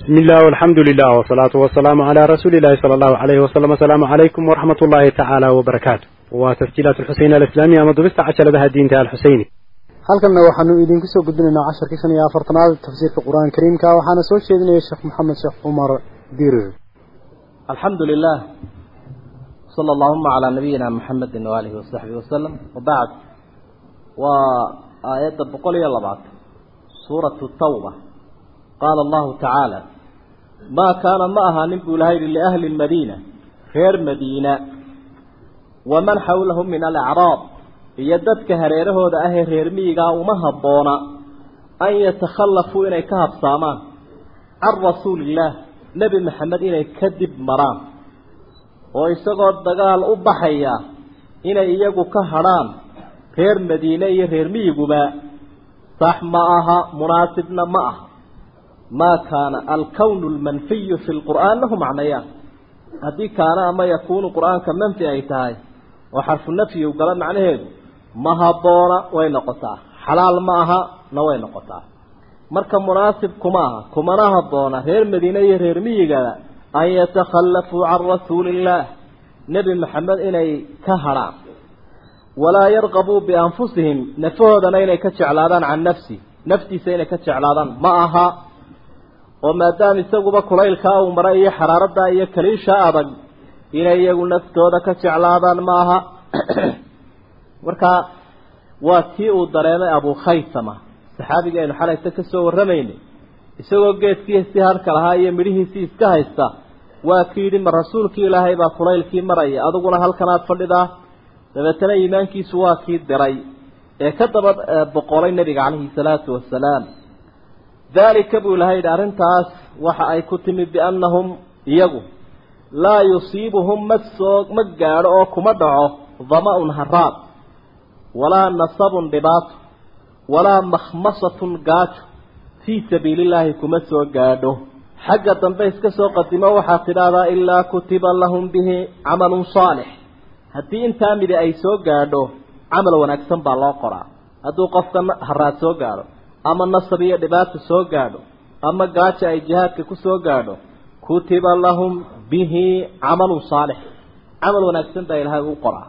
bismillaah alxamdu lilah wsalaatu wasalaamu calaa rasuuliillahi sala allahu alayhi wasalam asalaamu calaykum waraxmat ullaahi tacaala wbarakaatu waa tasjiilaat alxuseyn alislaamiya ama dubista cashaladaha diinta alxuseyni halkanna waxaanu idinku soo gudbinaynaa casharkii shan iyo afartanaad tafsiirka qur'aanka kariimka. Waxaana soo jeedinaya sheekh maxamed sheekh cumar dirir alxamdu lilah sala allahuma calaa nabiyina maxamedin waaalihi wasaxbihi wasalam wabacd waa aayadda boqol iyo labaatan suuratu tawba qaala allahu tacaala maa kaana ma ahaanin buu laha yidhi liahli lmadiina reer madiina waman xawlahum min alacraab iyo dadka hareerahooda ahee reer miyigaa uma habboona an yatakhallafuu inay ka habsaamaan can rasuuliillaah nebi maxamed inay ka dib maraan oo isagoo dagaal u baxaya inay iyagu ka hadhaan reer madiine iyo reer miyiguba sax ma aha munaasibna ma aha maa kaana alkownu almanfiyu fi lqur'aan lahu macnayaan haddii kaana ama yakuunu qur'aanka manfi ay tahay oo xarfu nafyi u gala macnaheedu ma habboona way noqotaa. Xalaal ma aha na way noqotaa. Marka munaasib kuma aha kumana habboona reer madiine iyo reer miyigada an yatakhallafuu can rasuuliillaah nebi maxamed inay ka hadhaan walaa yarqabuu bianfusihim nafahoodana inay ka jeclaadaan can nafsi. Naftiisa inay ka jeclaadaan. Ma aha oo maadaama isaguba kulaylkaa uu maray iyo xaraaradaa iyo kaliisha adag inay iyagu naftooda ka jeclaadaan ma aha marka waa tii uu dareemay abu khaysama saxaabigii aynu xalayta ka soo warramaynay isagoo geedkiisii harka lahaa iyo midhihiisii iska haysta waa ki yidhi ma rasuulkii ilaahay baa kulaylkii maraya adiguna halkanaad fadhidaa. Dabeetana iimaankiisu waa kii diray ee ka daba boqolay nebiga calayhi salaatu wasalaam daalika buu ilahay yidhi arrintaas waxa ay ku timi biannahum iyagu. Laa yusiibuhum ma soo ma gaadho oo kuma dhaco dama-un haraad walaa nasabun dhibaato walaa makhmasatun gaajo fii sabiilillaahi kuma soo gaadho. Xagga dambe iska soo qadimo waxaad tidhaahdaa ilaa kutiba lahum bihi camalun saalix. Haddii intaa midi ay soo gaadho camal wanaagsan baa loo qoraa. Hadduu qofka haraad soo gaadho ama nasab iyo dhibaata soo gaadho. Ama gaajo ay jihaadka ku soo gaadho. Kutiba lahum bihi camalun saalix. Camal wanaagsan baa ilaahay u qoraa.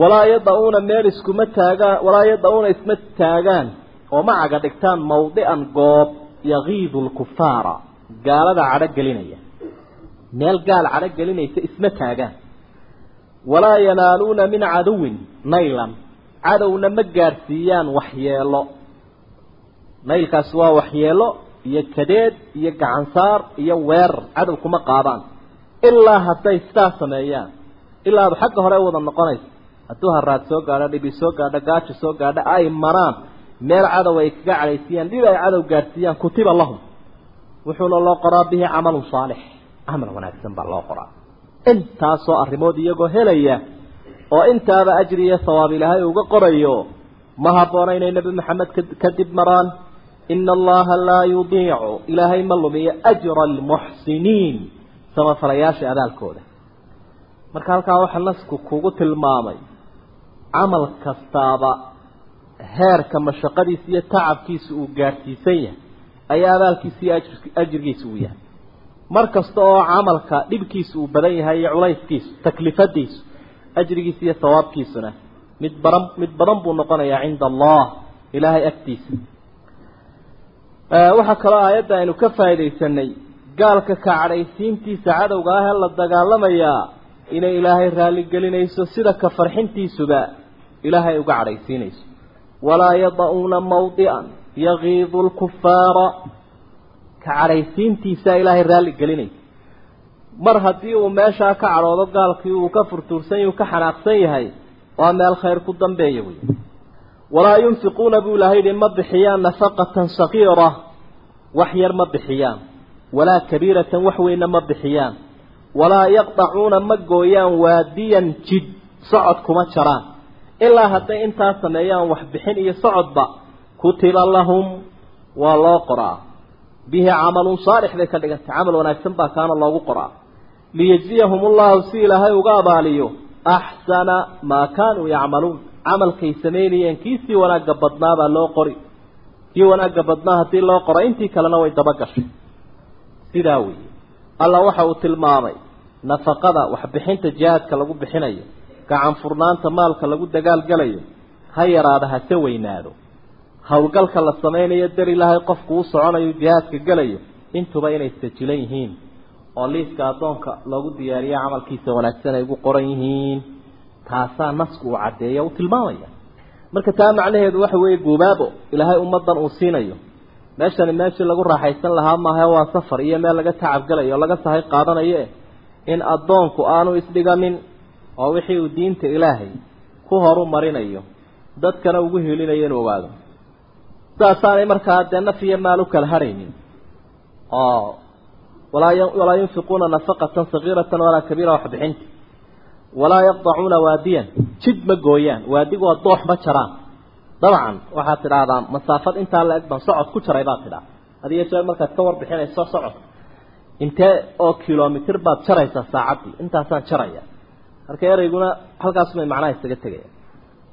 Walaa yada-uuna meel iskuma taagaan walaa yada-uuna isma taagaan. Oo ma caga dhigtaan mawdican goob yagiidu lkufaara gaalada cadho gelinaya. Meel gaal cadho gelinaysa isma taagaan. Walaa yanaaluuna min caduwin naylan cadowna ma gaadhsiiyaan waxyeelo. Naylkaasi waa waxyeelo iyo kadeed iyo gacansaar iyo weerar cadow kuma qaadaan. Ilaa hadday sidaas sameeyaan ilaaba xagga hore wada noqonaysa hadduu haraad soo gaadho dhibi soo gaadho gaajo soo gaadho ay maraan meel cadow ay kaga cadhaysiyaan dhib ay cadow gaadhsiiyaan kutiba lahum. Wuxuuna loo qoraa bihi camalun saalix. Camal wanaagsan baa loo qoraa. Intaasoo arrimood iyagoo helaya oo intaaba ajri iyo sawaab ilaahay uga qorayo ma habboona inay nebi maxamed kadib maraan. Ina allaha laa yudiicu ilaahay ma lumiyo ajra almuxsiniin samafalayaasha abaalkooda marka halkaa waxaa nasku kugu tilmaamay camal kastaaba heerka mashaqadiisa iyo tacabkiisa uu gaadhsiisan yahay ayaa abaalkiisa iyo ajrigiisa uu yahay. Mar kasta oo camalka dhibkiisa uu badan yahay iyo culayskiisu taklifadiisu ajrigiisa iyo sawaabkiisuna mid badan mid badan buu noqonayaa cinda allah ilaahay agtiisa. Waxaa kaloo aayadda aynu ka faaidaysanay gaalka kacadhaysiintiisa cadowga ah ee la dagaalamayaa inay ilaahay raalli gelinayso sida ka farxintiisuba ilaahay uga cadhaysiinayso walaa yada-uuna mawdican yagiidu lkufaara ka cadhaysiintiisaa ilaahay raalli gelinaysa mar haddii uu meeshaa ka cadhoodo gaalkii uu ka furtuursan yahy uu ka xanaaqsan yahay waa meel khayr ku dambeeya wey walaa yunfiquuna buu ilahay yihi ma bixiyaan nafaqatan sagiira wax yar ma bixiyaan. Walaa kabiiratan wax weyna ma bixiyaan. Walaa yaqdacuuna ma gooyaan waadiyan jid socod kuma jaraan. Ilaa hadday intaa sameeyaan wax bixin iyo socodba kutiba lahum waa loo qoraa. Bihi camalun saalix bay ka dhigantay. Camal wanaagsan baa kaana loogu qoraa liyajziyahum ullahu si ilaahay uga abaaliyo. Axsana maa kaanuu yacmaluun. Camalkay samaynayeen kiisii wanaagga badnaabaa loo qori. Kii wanaagga badnaa haddii loo qoro intii kalena way daba gashay. Sidaa weeye. Alla waxa uu tilmaamay nafaqada waxbixinta jihaadka lagu bixinayo gacan furnaanta maalka lagu dagaalgalayo ha yaraada hase weynaado. Howlgalka la samaynayo dar ilaahay qofku u soconayo jihaadka gelayo intuba inay sajilan yihiin oo liiska addoonka loogu diyaariyo camalkiisa wanaagsan ay ugu qoran yihiin taasaa nasku uu caddeeya u tilmaamaya. Marka taa macnaheedu waxa weeye guubaabo ilaahay ummaddan uu siinayo. Meeshani meeshii lagu raaxaysan lahaa maaha waa safar iyo meel laga tacabgalayo oo laga sahay qaadanayo in addoonku aanu isdhiganin oo wixii uu diinta ilaahay ku horu marinayo dadkana ugu helinayo inuu ogaado. Sidaasaanay markaa dee naf iyo maal u kala haraynin oo walaa walaa yunfiquuna nafaqatan sagiiratan walaa kabiira waxbixinta walaa yaqdacuuna waadiyan jid ma gooyaan waadigu waa doox ma jaraan dabcan waxaad tidhaahdaa masaafad intaa la eg baan socod ku jaray baad tidhaha hadiyo jeer markaad ka warbixinayso socod intee oo kilomitr baad jaraysaa saacaddii intaasaan jaraya marka ereyguna halkaasumay macnaha isaga tegaya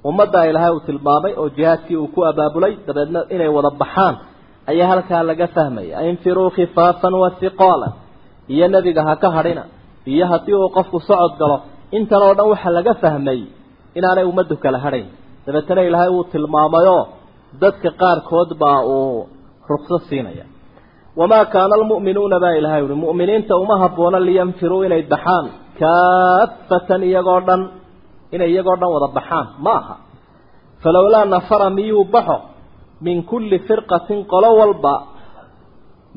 ummaddaa ilaahay uu tilmaamay oo jihaadkii uu ku abaabulay dabeedna inay wada baxaan ayaa halkaa laga fahmaya. Infiruu khifaafan wa hiqaalan iyo nebiga ha ka hadhina. Iyo haddii uu qofku socod galo intan oo dhan waxaa laga fahmay inaanay ummaddu kala hadhayn. Dabeetana ilaahay wuu tilmaamayoo dadka qaarkood baa uu rukso siinaya. Wamaa kaana almu'minuuna baa ilahay uhi mu'miniinta uma habboona liyanfiruu inay baxaan. Kaafatan iyagoo dhan inay iyagoo dhan wada baxaan. Ma aha falowlaa nafara miyuu baxo min kulli firqatin qolo walba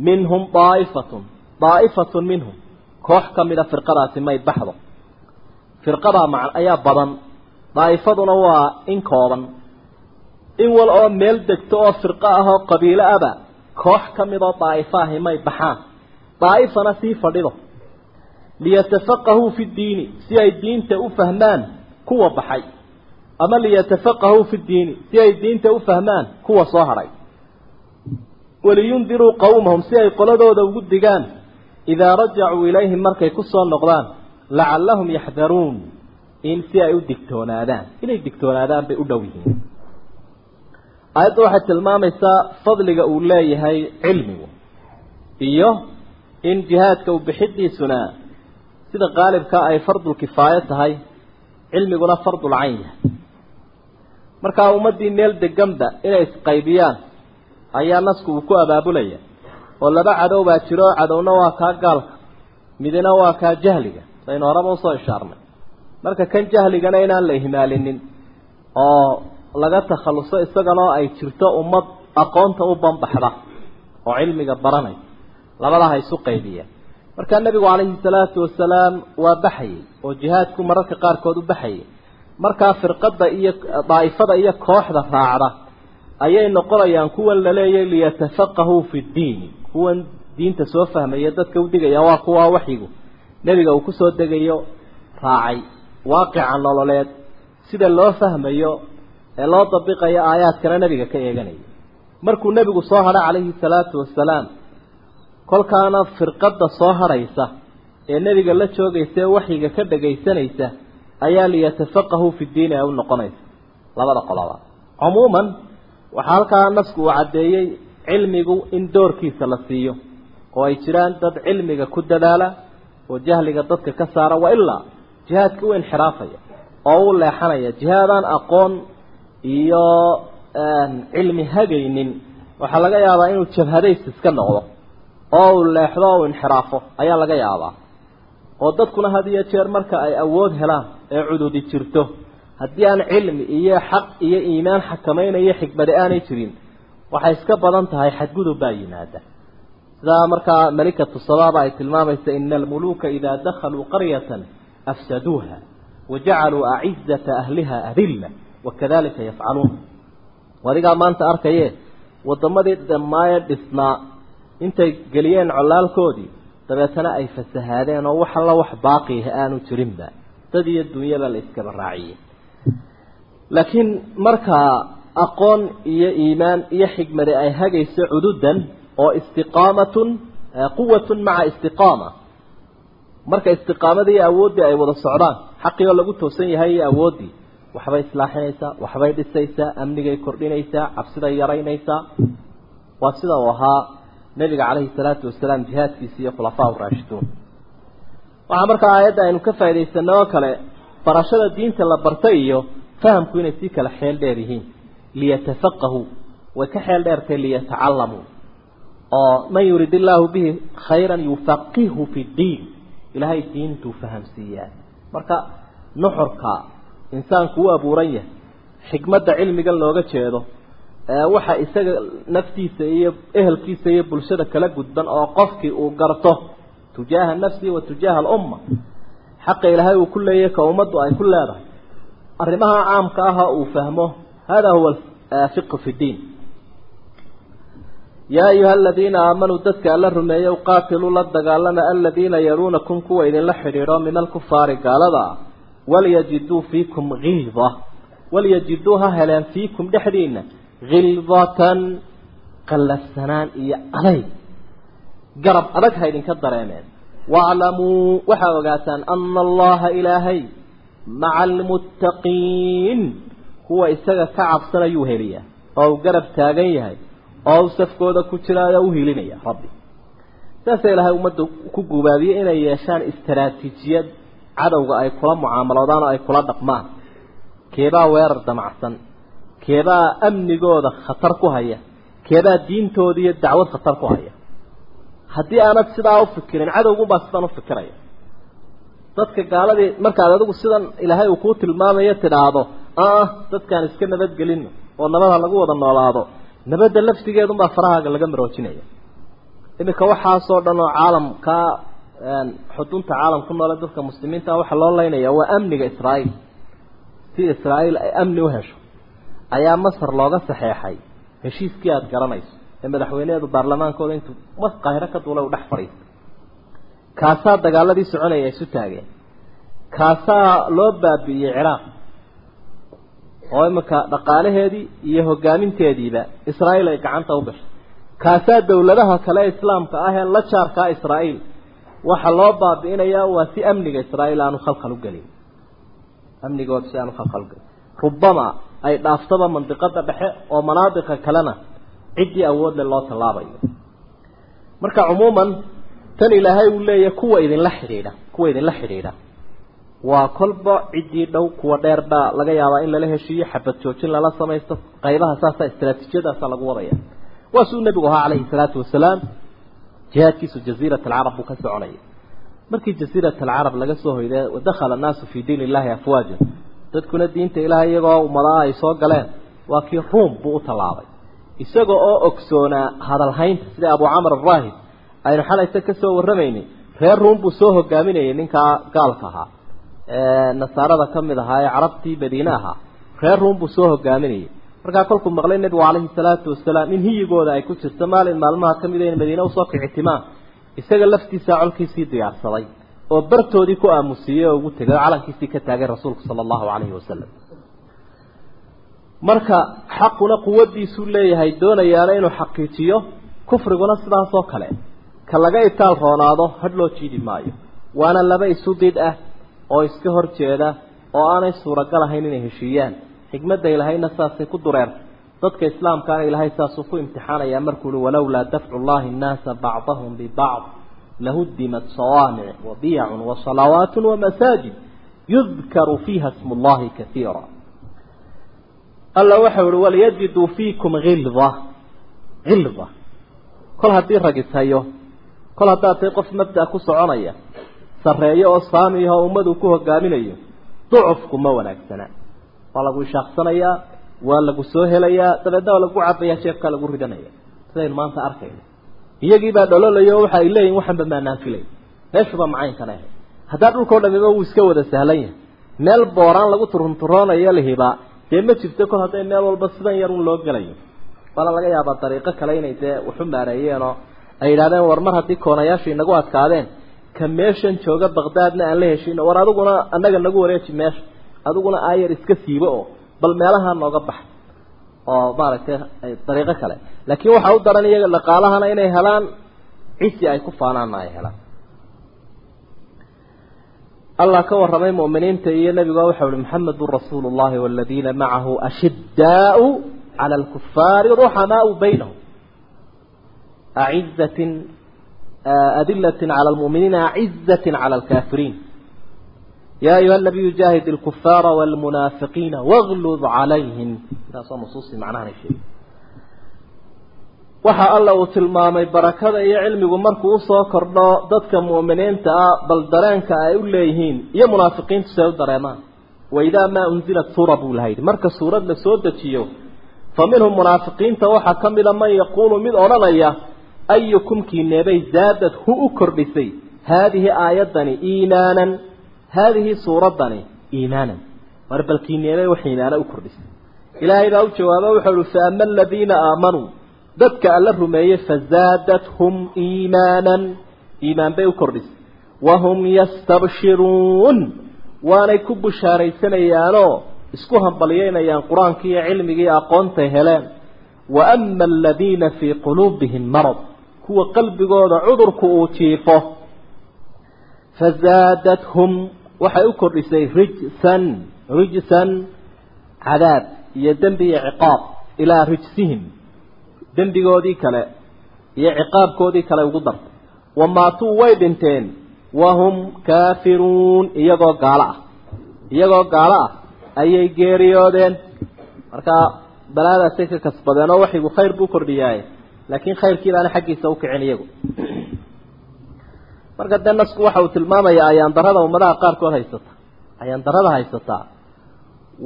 minhum daa'ifatun daa'ifatun minhum. Koox ka mida firqadaasi may baxdo. Firqadaa mac ayaa badan daa'ifaduna waa in kooban. In wal oo meel degto oo firqo ah oo qabiilo aba koox ka midoo daa'ifo ahi may baxaan. Daa'ifana sii fadhido. Liyatafaqahuu fi ddiini si ay diinta u fahmaan kuwa baxay ama liyatafaqahuu fi ddiini si ay diinta u fahmaan kuwa soo hadhay waliyundiruu qowmahum si ay qoladooda ugu digaan. Idaa rajacuu ilayhim markay ku soo noqdaan lacallahum yaxdaruun in si ay u digtoonaadaan. Inay digtoonaadaan bay u dhow yihiin. Aayadda waxay tilmaamaysaa fadliga uu leeyahay cilmigu iyo in jihaadka u bixidiisuna sida qaalibka ay fardul kifaayo tahay cilmiguna fardul cayn yahay markaa ummaddii meel deganba inay isqaybiyaan ayaa nasku uu ku abaabulaya. Oo laba cadow baa jiro cadowna waa kaa gaalka midina waa kaa jahliga. Saynu horaba u soo ishaarnay. Marka kan jahligana inaan la ihmaalinin oo laga takhalluso isaganoo ay jirto ummad aqoonta u banbaxda oo cilmiga baranay labadaha isu qaybiyeen markaa nebigu calayhi salaatu wasalaam waa baxayey oo jihaadku mararka qaarkood u baxayay markaa firqadda iyo daa'ifada iyo kooxda raacda ayay noqonayaan kuwan laleeyahy liyatafaqahuu fi ddiini kuwan diinta soo fahmaya dadka u waa kuwaa waxyigu. Nebiga uu ku soo degayo raacay waaqica nololeed. Sida loo fahmayo ee loo dabiqayo aayaadkana nebiga ka eeganaya. Markuu nebigu soo hadha calayhi salaatu wasalaam kolkaana firqadda soo hadhaysa ee nebiga la joogaysa ee waxyiga ka dhagaysanaysa ayaa liyatafaqahuu fi diini ay u noqonaysa. Labada qoloba cumuuman waxaa halkaa nasku uu caddeeyey cilmigu in doorkiisa la siiyo oo ay jiraan dad cilmiga ku dadaala oo jahliga dadka ka saara wa ilaa jihaadka u inxiraafaya oo u leexanaya jihaadaan aqoon iyo cilmi hagaynin. Waxaa laga yaabaa inuu jabhadays iska noqdo oo uu leexdo oo uu inxiraafo ayaa laga yaabaa. Oo dadkuna had iyo jeer marka ay awood helaan ee cududi jirto. Haddii aan cilmi iyo xaq iyo iimaan xakamaynayo xikmade aanay jirin waxay iska badan tahay xadgudub baa yimaada sidaa markaa malikatu sabaaba ay tilmaamaysa ina almuluuka idaa dakhaluu qaryatan afsaduuha wajacaluu acizata ahliha adilla wakadalika yafcaluun. Adigaa maanta arkaye wadamadii dhammaaye dhisnaa intay geliyeen colaalkoodii dabeetana ay fasahaadeen oo wax alla wax baaqiah aanu jirinba dad iyo dunyaba la iskaba raaciyey laakiin markaa aqoon iyo iimaan iyo xikmade ay hagayso cududan oo istiqaamatun quwatun maca istiqaama. Marka istiqaamadii iyo awooddii ay wada socdaan xaqii oo lagu toosan yahay iyo awooddii waxbay islaaxinaysaa waxbay dhisaysaa amnigay kordhinaysaa cabsiday yaraynaysaa waa sida uu ahaa nabiga calayhi salaatu wasalaam jihaadkiisi iyo khulafaa raashiduun waxaa markaa aayadda aynu ka faa'idaysano oo kale barashada diinta la barta iyo fahamku inay sii kala xeel dheer yihiin. Liyatafaqahuu way ka xeel dheertay liyatacalamuu oo man yurid illaahu bihi khayran yufaqihu fi ddiin ilaahay diintuu fahamsiiyaa. Marka nuxurka insaanku u abuuran yahay. Xikmadda cilmigan looga jeedo waxa isaga naftiisa iyo ehelkiisa iyo bulshada kala gudban oo qofkii uu garto tujaaha nafsihi wa tujaaha alumma xaqa ilaahay uu ku leeyahay ka ummaddu ay ku leedahay arrimaha caamka aha uu fahmo hada huwa fiqhu fi ddiin yaa ayuha aladiina aamanuu dadka alla rumeeyey qaatiluu la dagaalama aladiina yaluunakum kuwa idinla xidhiidho min alkufaari gaalada ah walyajiduu fiikum hilda walyajiduu ha heleen garab adag ha idinka dareemeen. Waaclamuu waxaa ogaataan ana allaha ilaahay maca almuttaqiin kuwa isaga ka cabsanayuu heliyaa oo uu garab taagan yahay oo uu safkooda ku jiraayo u hilinaya rabbi. Saasa ilaahay ummadda ku gubaabiyey inay yeeshaan istaraatiijiyad cadowga ay kula mucaamaloodaan oo ay kula dhaqmaan. Keebaa weerar damacsan keebaa amnigooda khatar ku haya keebaa diintooda iyo dacwad khatar ku haya haddii aanad sidaa ufikirin cadowgunbaa sidan ufikiraya dadka gaaladii markaad adigu sidan ilaahay uu kuu tilmaamayo tidhaahdo ah dadkaan iska nabadgelino oo nabada lagu wada noolaado nabadda laftigeedunbaa farahaaga laga maroojinaya. Iminka waxaasoo dhan oo caalamkaa xudunta caalam ku noole dadka muslimiinta waxaa loo leynaya waa amniga israa'iil. Si israa'iil ay amni u hesho ayaa masar looga saxeexay heshiiskii aada garanayso ee madaxweyneedu baarlamaankooda intuu mas qaahiro ka duulay u dhex fadhiistay kaasaa dagaaladii soconaya isu taageen. Kaasaa loo baabi'iyey ciraaq oo iminka dhaqaalaheedii iyo hogaaminteediiba israa'iil ay gacanta u gashay. Kaasaa dawladaha kale islaamka ah ee la jaarkaa israa'iil waxa loo baabi'inayaa waa si amniga israa'iil aanu khalkhal u gelin. Amnigooda si aanu khalkhal u gelin. Rubama ay dhaaftaba mandiqada dhexe oo manaadiqa kalena ciddii awoodle loo tallaabayo. Marka cumuuman tan ilaahay uu leeyahay kuwa idinla xidhiidha kuwa idinla xidhiidha. Waa kolba ciddii dhow kuwa dheer baa laga yaabaa in lala heshiiyo xabad joojin lala samaysto qaybaha saasa istraatiijiyadaasa lagu wadaya. Waa suu nebigu ahaa calayhi salaatu wasalaam. Jihaadkiisu jaziirat alcarab buu ka soconaya markii jaziirat alcarab laga soo hoyday wadakhala annaasu fii diin illahi afwaaja dadkuna diinta ilaahay iyagoo ummadaha ay soo galeen. Waa kii ruum buu u tallaabay isaga oo ogsoonaa hadalhaynta sida abu camr araahib aynu xalayta ka soo warramaynay reer ruum buu soo hogaaminayay ninkaa gaalka ahaa. Nasaarada ka mid ahaa ee carabtii madiine ahaa reer ruum buu soo hogaaminayay markaa kolkuu maqlay nebigu calayhi salaatu wasalaam in hiyigooda ay ku jirto maalin maalmaha ka mid a in madiine u soo kicitimaan isaga laftiisaa colkiisii diyaarsaday oo bartoodii ku aamusiiyey oo ugu tegay oo calankiisii ka taagay rasuulku sala allahu calayhi wasalam marka xaquna quwaddiisuu leeyahay doonayaana inuu xaqiijiyo kufriguna sidaasoo kale. Ka laga itaal roonaado hadh loo jiidi maayo. Waana laba isu did ah oo iska hor jeeda oo aanay suuragal ahayn inay heshiiyaan. Xikmadda ilaahayna saasay ku dureertay dadka islaamkaana ilaahay saasuu ku imtixaanayaa markuu uhi walowlaa dafcu llahi annaasa bacdahum bibacd lahuddimat sawaamic wa biyacun wa salawaatun wa masaajid yudkaru fiiha smu llahi kaiira alla waxau ihi waliyajiduu fiikum hilda hilda kol haddii ragitayo kol haddaad tahay qof mabda ku soconaya sarreeyo oo saamiya oo ummadu ku hogaaminayo ducufku ma wanaagsana. Waa lagu ishaaqsanayaa waa lagu soo helayaa dabeedna waa lagu cabayaa jeebkaa lagu ridanaya. Sidaynu maanta arkayno. Iyagiibaa dhololayo oo waxa ay leeyihiin waxanba maanaan filay. Meeshuba macaynkana ahay. Haddaa dhulkao dhamiba wuu iska wada sahlan yahay. Meel booraan lagu turunturoonayo lahibaa dee ma jirto kol hadday meel walba sidan yar un loo gelayo. Waana laga yaabaa dariiqo kale inay dee waxu maareeyeenoo ay yidhahdeen war mar haddii koonayaashu inagu adkaadeen ka meeshan jooga baqdaadna aan la heshiino war adiguna annaga nagu wareeji meesha adiguna aayar iska siibo oo bal meelaha nooga bax. Oo maaragtay dariiqo kale. Laakiin waxaa u daran iyaga dhaqaalahana inay helaan cisi ay ku faanaanna ay helaan allah ka warramay mu'miniinta iyo nebiga waxau uhi maxamedun rasuulu llahi waladiina macahu ashiddaau cala alkufaari ruxamaau baynahum. Acizatin adilatin cala almu'miniina acizatin cala alkaafiriin. Ya ayuha nabiyu jaahid alkufaara walmunaafiqiina waglud calayhim. Taasoo nusuustii macnahan sheegay waxa alla uu tilmaamay barakada iyo cilmigu markuu u soo kordho dadka mu'miniinta ah bal dareenka ay u leeyihiin iyo munaafiqiintu si ay u dareemaan. Waidaa maa unzilat suura buu laha yidhi. Marka suurad la soo dejiyo fa minhum munaafiqiinta waxaa ka mida man yaquulu mid odhanaya ayukum kiineebay zaadad hu u kordhisay? Haadihi aayaddani iimaanan haadihi suuraddani iimaanan mar bal kiineebay wax iimaana u kordhisay. Ilaahay baa u jawaaba wuxuu uhi fa ama aladiina aamanuu dadka alla rumeeyey fazaadathum iimaanan. Iimaan bay u kordhisay wahum yastabshiruun waanay ku bushaaraysanayaanoo isku hambalyeynayaan qur'aankii iyo cilmigii aqoontay heleen. Wa ama aladiina fii quluubihim marad. Kuwa qalbigooda cudurku uu jiifo. Fazaadathum waxay u kordhisay rijsan rijsan cadaab iyo dembi iyo ciqaab ilaa rijsihim dembigoodii kale iyo ciqaabkoodii kale ugu dartay wamaatuu way dhinteen. Wahum kaafiruun iyagoo gaalo ah. Iyagoo gaalo ah ayay geeriyoodeen. Markaa balaadaasay ka kasbadeen oo waxigu khayr buu kordhiyaaye laakiin khayrkii baana xaggiisa u kicin iyagu. Marka dee nasku waxa uu tilmaamayaa ayaandarada ummadaha qaarkood haysata. Ayaandarada haysataa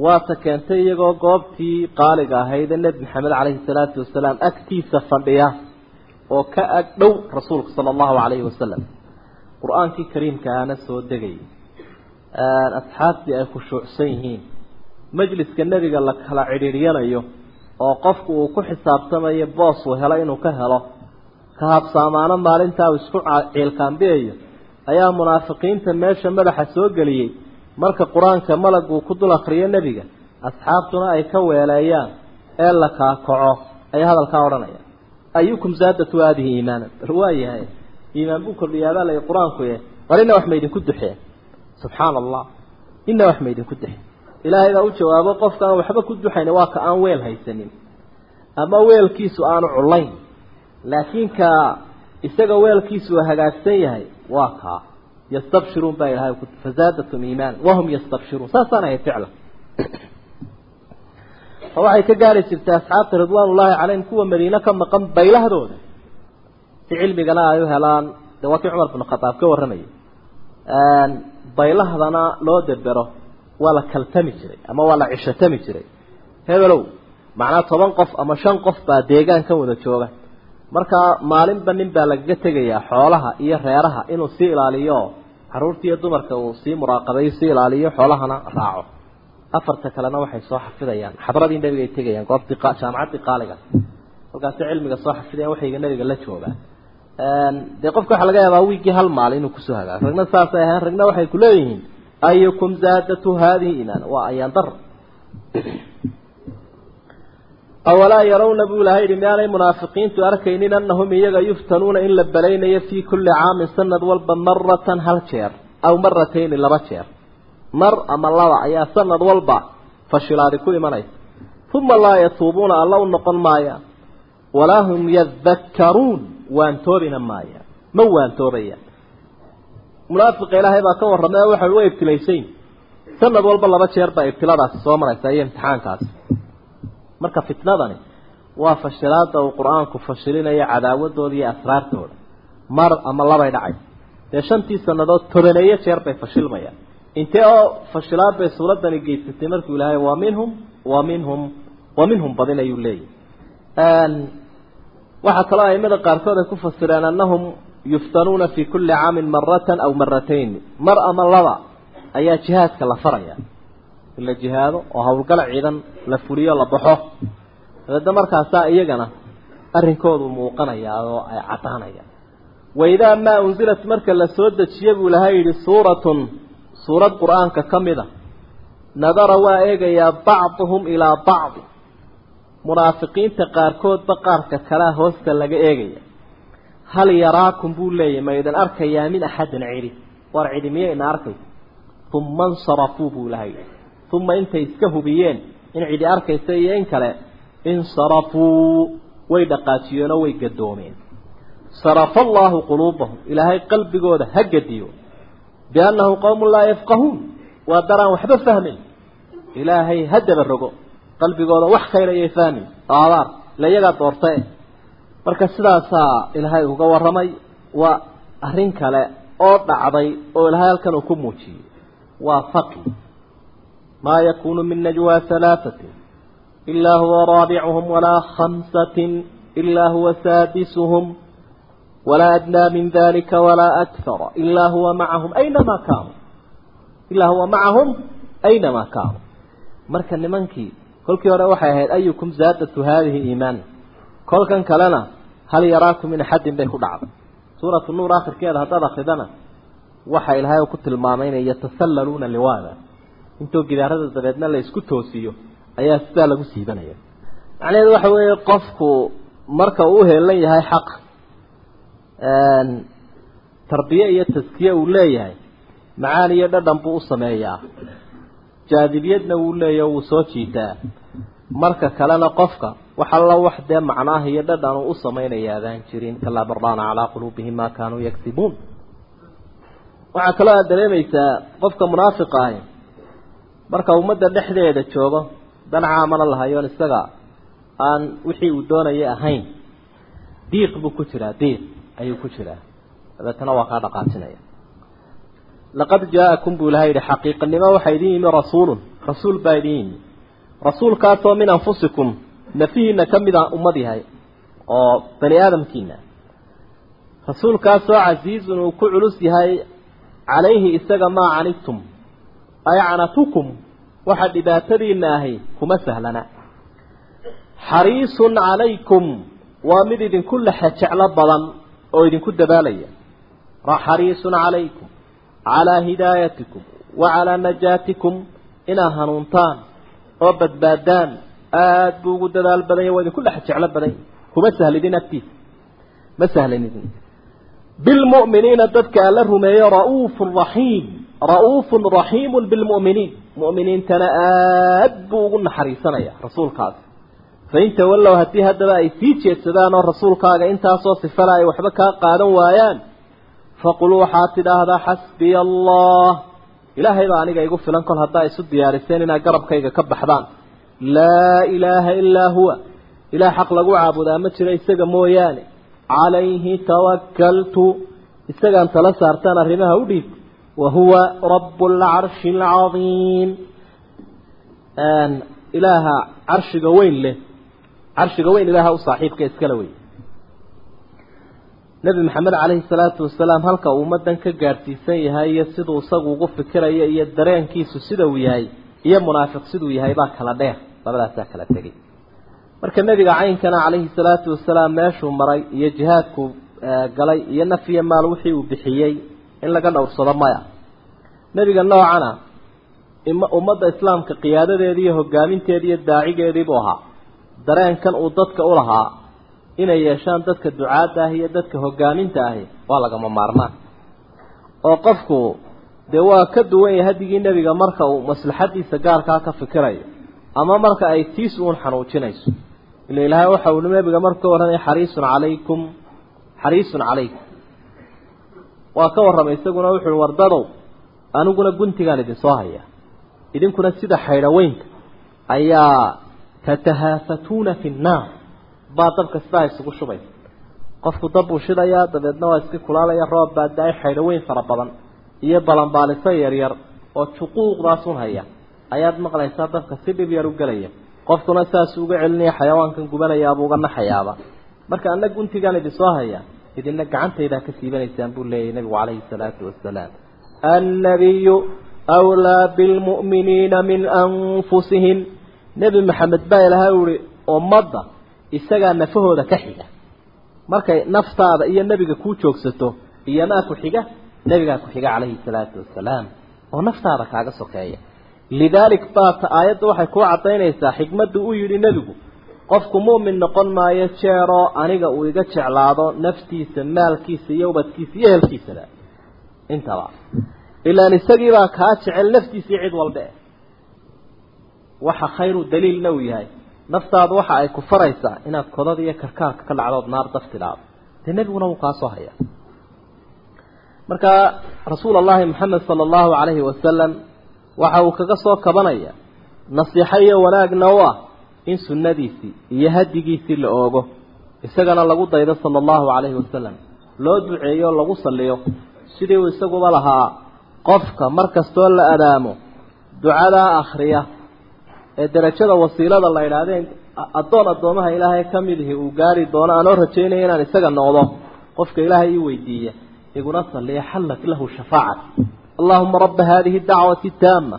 waata keentay iyagoo goobtii qaaliga ahayd ee nebi maxamed caleyhi salaatu wasalaam agtiisa fadhiya oo ka ag dhow rasuulka sala allahu calayhi wasalam qur'aankii kariimkaana soo degay. Asxaabtii ay khushuucsan yihiin. Majliska nebiga la kala cidhiiryanayo oo qofku uu ku xisaabtamayo boos uu helo inuu ka helo. Ka habsaamaano maalintaa uu isku ciilkaambiyayo ayaa munaafiqiinta meesha madaxa soo geliyey marka qur'aanka malaguu ku dul akriyo nebiga asxaabtuna ay ka weeleeyaan ee la kaakaco ayaa hadalkaa odhanaya ayukum zaadatu haadihi iimaanan? Bal waa yahay. Iimaan buu kordhiyaabaa lay qur'aanku e war ina wax ma idinku duxeen subxaana allah ina wax ma idinku duxeen ilaahay baa u jawaabo qofka aan waxba ku duxayn waa ka aan weel haysanin. Ama weelkiisu aanu culayn laakiin ka isaga weelkiisu hagaagsan yahay waa kaa yastabshiruun baa ilahay fazaadatum iimaan wahum yastabshiruun saasaan ahay ficla waxay ka gaari jirtay asxaabta ridwaanullaahi calayhim kuwa madiine ka maqan baylahdooda si cilmigana ay u helaan dee waa kii cumar binu khadaab ka warramayay baylahdana loo debero waa la kaltami jiray ama waa la cishatami jiray hebelow macnaa toban qof ama shan qof baa deegaankan wada jooga markaa maalinba nin baa lagaga tegayaa xoolaha iyo reeraha inuu sii ilaaliyo carruurta iyo dumarka uu sii muraaqabayo sii ilaaliyo xoolahana raaco. Afarta kalena waxay soo xafidayaan. Xadradii nebiga ay tegayaan goobtii jaamacaddii qaaliga halkaasi cilmiga soo xafidayan waxayga nebiga la joogaa dee qofka waxaa laga yaabaa wiigii hal maal inuu ku soo hagaago. Ragna saasay ahayn ragna waxay kuleeyihiin ayukum zaadatu haadihi iimaana waa ayaan dar awalaa yarawna buu ilahay yihi miyaanay munaafiqiintu arkaynin annahum iyaga yuftanuuna in la belaynayo fii kulli caamin sanad walba maratan hal jeer aw maratayni laba jeer mar ama laba ayaa sanad walba fashilaadi ku imanaysa uma laa yatuubuuna alla u noqon maayaan walaa hum yadakkaruun waantoobina maayaan ma waantoobayaan munaafiqa ilaahay baa ka warramay waxa way ibtilaysayn sanad walba laba jeer baa ibtiladaasi soo maraysa iyo imtixaankaasi marka fitnadani waa fashilaada uu qur'aanku fashilinayo cadaawadooda iyo asraartooda mar ama labay dhacay. Dee shantii sanadood tobaneeyo jeer bay fashilmayaan. Intee oo fashilaad bay suuradani geysatay markuu ilaahay waa minhum wa minhum wa minhum badin ayuu leeyahy waxaa kaloo aimada qaarkood ay ku fasireen annahum yuftanuuna fi kulli caamin maratan aw maratayn mar ama laba ayaa jihaadka la faraya la jihaado oo howlgala ciidan la fuliyo la baxo. Dabeedna markaasaa iyagana arrinkoodu muuqanayaa oo ay caddaanayaan waidaa maa unzilat marka la soo dejiye buu ilahay yidhi suuratun suurad qur'aanka ka mida nadara waa eegayaa bacduhum ilaa bacdi. Munaafiqiinta qaarkoodba qaarka kalea hoosta laga eegaya. Hal yaraakum buu leeyahy ma idin arkayaa min axadin cidi. War cidi miya ina arkaysa uma insarafuu buu ilahay uma intay iska hubiyeen in cidi arkaysa iyo in kale insarafuu way dhaqaajiyeenoo way gadoomeen sarafa allaahu quluubahum. Ilaahay qalbigooda ha gediyo. Biannahum qowmun laa yafqahuun. Waa daraan waxba fahmayn ilaahay ha daba rogo. Qalbigooda wax kayrayay fahmin. Oo abaar ila iyagaa doortae marka sidaasaa ilaahay uga warramay waa arrin kale oo dhacday oo ilaahay halkan uu ku muujiyey. Waa faqi maa yakuunu min najwaa halaahatin ilaa huwa raabicuhum walaa khamsatin ilaa huwa saadisuhum walaa adnaa min dalika walaa akthara ilaa huwa macahum aynamaa kaanuu ilaa huwa macahum aynamaa kaanuu marka nimankii kolkii hore waxay ahayd ayukum zaadatu haadihi iimaan kolkan kalena hal yaraakum min axadin bay ku dhacday suuratu nuur akhirkeeda haddaad akridana waxa ilaahay ku tilmaamay inay yatasallaluuna liwaada intoo gidaarada dabeedna la isku toosiyo ayaa sidaa lagu siibanaya. Macnaheedu waxa weeye qofku marka uu heelan yahay xaq tarbiye iyo taskiye uu leeyahay macaani iyo dhadhan buu u sameeyaa. Jaadibiyadna wuu leeyahy wuu soo jiitaa. Marka kalena qofka wax alla wax dee macnaah iyo dhadhan uu u samaynayaa adaan jirin kalaa bardaana calaa quluubihim maa kaanuu yagsibuun waxaa kaloo aad dareemaysaa qofka munaafiqa ahi marka ummadda dhexdeeda joogo danacaamana lahayoon isaga aan wixii uu doonayay ahayn. Diiq buu ku jiraa diiq ayuu ku jiraa. Dabeetana waa kaa dhaqaajinaya. Laqad jaa-akum buu ilahay yihi xaqiiqanimo waxaa idin yimi rasuulun. Rasuul baa idin yimi. Rasuulkaasoo min anfusikum nafihiina ka mid a ummad yahay oo bani aadamkiina rasuulkaasoo casiizun uu ku culus yahay calayhi isaga maa canidtum ay canatukum waxa dhibaatadiina ahi kuma sahlana. Xariisun calaykum waa mid idinku lexe jeclo badan oo idinku dabaalaya. Xariisun calaykum calaa hidaayatikum wa calaa najaatikum inaad hanuuntaan oo badbaadaan aada buu ugu dadaal badanya waa idinku dhex jeclo badanya kuma sahlidin agtiisa ma sahlanidin bilmu'miniina dadka alla rumeeyo ra'uufun raxiim ra'uufun raxiimun bilmu'miniin mu'miniintana aad buu ugu naxariisanaya rasuulkaasi fain tawallow haddii haddaba ay sii jeedsadaan oo rasuulkaaga intaasoo sifala ay waxba kaa qaadan waayaan faqul waxaad tidhaahdaa xasbiya allah ilaahay baa aniga igu filan kol haddaa isu diyaariseen inaad garabkayga ka baxdaan. Laa ilaaha ilaa huwa ilaah xaq lagu caabudaa ma jiro isaga mooyaane. Calayhi tawakaltu isagaan tala saartaan arrimaha u dhiib wa huwa rabu alcarshi alcadiim ilaaha carshiga weyn leh carshiga weyn ilaaha u saaxiibka iskala wey nebi maxamed calayhi salaatu wasalaam halka uu ummadan ka gaadhsiisan yahay iyo siduu isagu ugu fikirayo iyo dareenkiisu sida uu yahay iyo munaafiq siduu yahay baa kala dheer labadaasaa kala tegey marka nebiga caynkana calayhi salaatu wasalaam meeshuu maray iyo jihaadku galay iyo naf iyo maal wixii uu bixiyey in laga dhowrsado maya. Nebiga noocana ummadda islaamka qiyaadadeedii iyo hogaaminteedii iyo daacigeediibuu ahaa. Dareenkan uu dadka u lahaa inay yeeshaan dadka ducaadda ahi iyo dadka hogaaminta ahi waa lagama maarmaan. Oo qofku dee waa ka duwan yahay hadigii nebiga marka uu maslaxadiisa gaarkaa ka fikirayo ama marka ay tiis uun xanuujinayso. Ila ilaahay waxa uu nebiga marka ka warramaya xariisun calaykum xariisun calaykum waa ka warramay isaguna wuxuui wardadow aniguna guntigaan idin soo haya. Idinkuna sida xaydhaweynka ayaa tatahaafatuuna fi nnaar. Baa dabka sidaa isugu shubaysa qofku dab buu shidayaa dabeedna waa iska kulaalaya roob baa da'ay xaydhaweyn fara badan. Iyo balanbaaliso yaryar oo juquuqdaasun haya. Ayaad maqlaysaa dabka si dhib yar u gelaya. Qofkuna saasuu uga celinaya xayawaankan gubanayaabuu uga naxayaaba. Marka anna guntigaan idin soo haya idina gacantaydaa ka siibanaysaan buu leeyahy nabigu calayhi salaatu wasalaam annabiyu wlaa bilmu'miniina min anfusihim. Nebi maxamed baa ilahay uhi ummadda isagaa nafahooda ka xiga. Markay naftaada iyo nebiga kuu joogsato iyomaa ku xiga nebigaa ku xiga calayhi salaatu wasalaam oo naftaada kaaga sokeeya. Lidaalik baata aayadda waxay kuu caddaynaysaa xikmaddu u yidhi nebigu qofku mu'min noqon maayo jeeroo aniga uu iga jeclaado naftiisa maalkiisa iyo ubadkiisa iyo ehelkiisaba intaba. Ilaan isagiibaa kaa jecel naftiisii cid walbe waxa khayru daliilna uu yahay. Naftaadu waxa ay ku faraysaa inaad kodada iyo karkaarka ka dhacdood naar daftidaado dee nebiguna wuu kaasoo hayaa. Marka rasuul allahi maxamed sala allahu calayhi wasalam waxa uu kaga soo kabanaya nasiixo iyo wanaagna u ah in sunnadiisii iyo hadigiisii la oogo isagana lagu daydo sala allahu calayhi wasalam loo duceeyo lagu salliyo sidii isaguba lahaa qofka mar kastoo la adaamo ducadaa akhriya ee derajada wasiilada la idhaahdeen addoon addoomaha ilaahay ka midihi uu gaari doono aanoo rajaynaya inaan isaga noqdo qofka ilaahay ii weydiiya iguna salliya xallat lahu shafaacat allahuma raba hadihi dacwati taama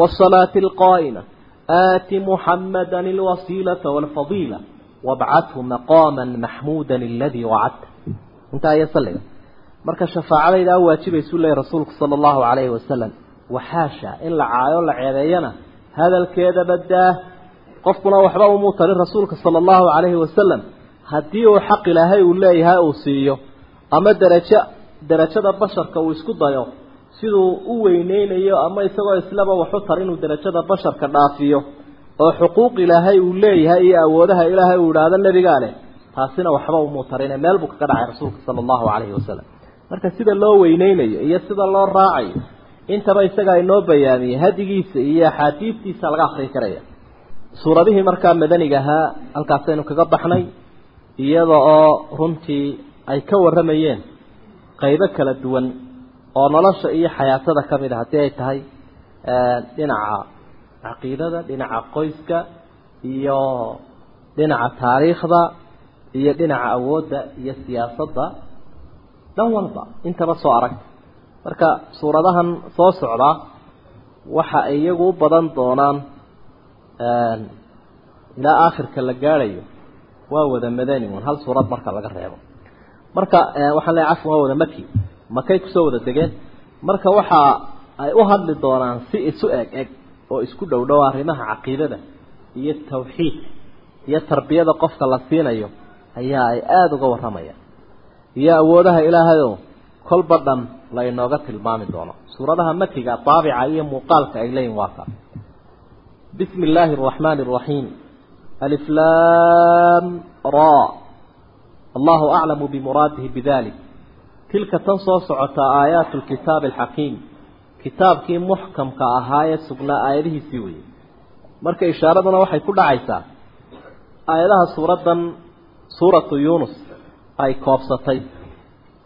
wasalaati alqaa'ina aati muxamadan alwasiilata walfadiila wabcathu maqaama maxmuuda aladii wacadta intaa iyo salliga marka shafaacadayda a waajibaysuu leeyahy rasuulku sala allahu calayhi wasalam waxaasha in la caayo la ceebeeyana hadalkeeda badaa qofkuna waxba umuu tarin rasuulka sala allahu calayhi wasalam haddii uu xaq ilaahay uu leeyahay uu siiyo ama derajo derajada basharka uu isku dayo siduu u weyneynayo ama isagoo islaba waxu tar inuu derajada basharka dhaafiyo oo xuquuq ilaahay uu leeyahay iyo awoodaha ilaahay uu idhaahdo nebigaa leh taasina waxba umuu tarine meel buu kaga dhacay rasuulka sala allahu calayhi wasalam marka sida loo weyneynayo iyo sida loo raacayo intaba isagaa inoo bayaamiyey hadigiisa iyo axaadiistiisa laga akrii karaya. Suuradihii markaa madaniga ahaa halkaasaynu kaga baxnay iyada oo runtii ay ka warramayeen qaybo kala duwan oo nolosha iyo xayaatada ka mid a haddii ay tahay dhinaca caqiidada dhinaca qoyska iyo dhinaca taariikhda iyo dhinaca awoodda iyo siyaasadda dhan walba intaba soo aragta marka suuradahan soo socda waxa ay iyagu u badan doonaan ilaa aakhirka la gaadhayo waa wada madani un. Hal suurad marka laga reebo. Marka waxaan leeyahay cafwan waa wada maki makay ku soo wada degeen? Marka waxa ay u hadli doonaan si isu eg eg oo isku dhow dhow arrimaha caqiidada iyo tawxiidka iyo tarbiyada qofka la siinayo ayaa ay aada uga warramayaan iyo awoodaha ilaahayoo kolba dhan la inooga tilmaami doono. Suuradaha makiga daabica iyo muuqaalka ay leeyihiin waa kaa bismi illaahi araxmaani araxiim aliflaam ra allahu aclamu bimuraadihi bidalik tilka tan soo socotaa aayaatu lkitaabi alxakiim kitaabkii muxkamka ahaa ee sugnaa aayadihiisii weyey marka ishaaraduna waxay ku dhacaysaa. Aayadaha suuraddan suuratu yuunus ay koobsatay.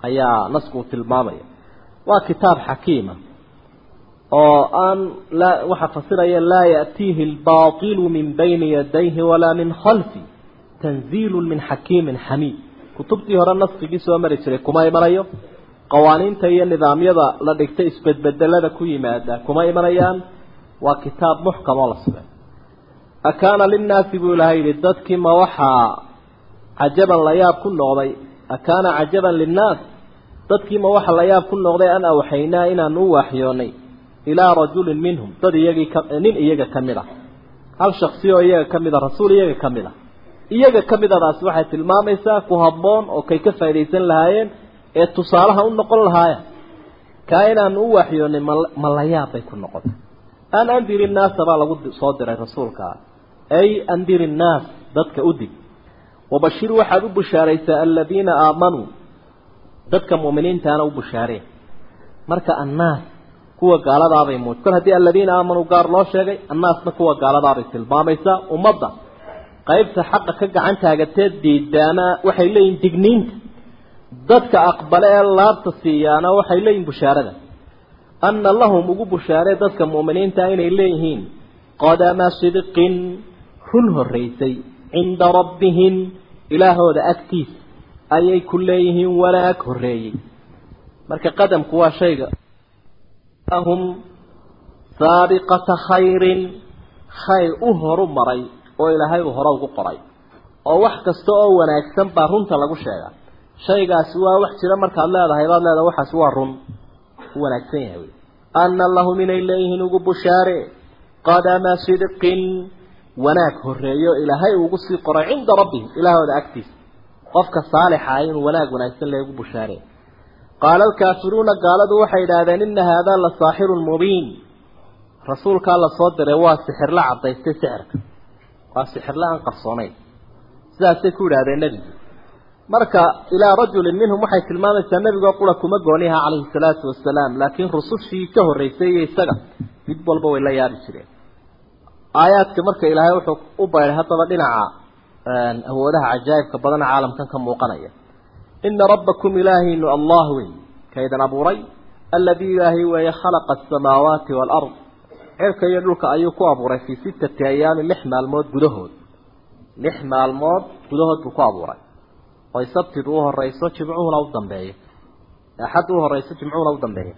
Ayaa nasku uu tilmaamaya. Waa kitaab xakiima oo aan laa waxaa fasiraya laa ya'tiihi albaatilu min bayni yadayhi walaa min khalfi tanziilu min xakiimin xamiid kutubtii hore naskigii soo mari jiray kuma imanayo? Qawaaniinta iyo nidaamyada la dhigtay isbedbedelada ku yimaada kuma imanayaan? Waa kitaab muxkam oo la sugay. Akaana linnaasi buu ilahay yidhi dadkii ma waxaa cajaban la yaab ku noqday. Akaana cajaban linnaas dadkii ma waxa la yaab ku noqday an awxaynaa inaan u waaxyoonay ilaa rajulin minhum. Dad iyagii ka nin iyaga ka mid a hal shaksi oo iyaga ka mid a rasuul iyaga ka mid a iyaga ka midadaasi waxay tilmaamaysaa ku habboon oo kay ka faaidaysan lahaayeen ee tusaalaha u noqon lahaayeen kaa inaanu u waaxyoonay ma la yaab bay ku noqotay. An andiri innaasa baa lagu soo diray rasuulkaa ay andiri innaas dadka u dig. Wabashir waxaad u bushaaraysaa aladiina aamanuu dadka mu'miniintaana u bushaareen. Marka annaas kuwa gaaladaabay muud kol haddii aladiina aamanuu gaar loo sheegay annaasna kuwa gaaladaabay tilmaamaysaa ummadda qaybta xaqa ka gacan taagateed diidaana waxay leeyihiin digniinta dadka aqbale ee laabta siiyaana waxay leeyihiin bushaarada. Anna lahum ugu bushaaree dadka mu'miniinta inay leeyihiin. Qadama sidqin run horraysay cinda rabbihim ilaahooda agtiisa ayay ku leeyihiin wanaag horreeyey marka qadamku waa shayga. Hum saabiqata khayrin khayr u horu maray oo ilaahay uu hore ugu qoray. Oo wax kasta oo wanaagsan baa runta lagu sheegaa. Shaygaasi waa wax jira markaad leedahay baad leedahay waxaasi waa run. Wanaagsan yahay wey. Anna lahum inay leeyihiin ugu bushaare qadama sidqin. Wanaag horreeyo ilaahay ugu sii qoray cinda rabbihim ilaahooda agtiisa. Qofka saalixa ah inuu wanaag wanaagsan leegu bushaare. Qaala alkaafiruuna gaaladu waxay idhaahdeen ina haadaa la saaxirun mubiin. Rasuulkaa la soo diray waa sixirla caddaystay sixirka waa sixirla aan qarsoonayn sidaasay ku idhahdeen nebigu marka ilaa rajulin minhum waxay tilmaamaysaa nebigoo qura kuma gooniha calayhi salaatu wasalaam laakiin rusushii ka horreysay iyo isaga mid walba way la yaabi jireen. Aayaadka marka ilaahay wuxuu u bayray haddaba dhinaca awoodaha cajaa'ibka badana caalamkan ka muuqanaya. Ina rabbakum ilaahaynu allah wey kaydan abuuray. Aladii ilaahay weeye khalaqa asamaawaati waalard cirka iyo dhulka ayuu ku abuuray fii sittati ayaamin lix maalmood gudahood. Lix maalmood gudahood buu ku abuuray. Oy sabtidu u horeyso jimcuhuna u dambeeyo axaddu u horeyso jimcuhuna u dambeeyo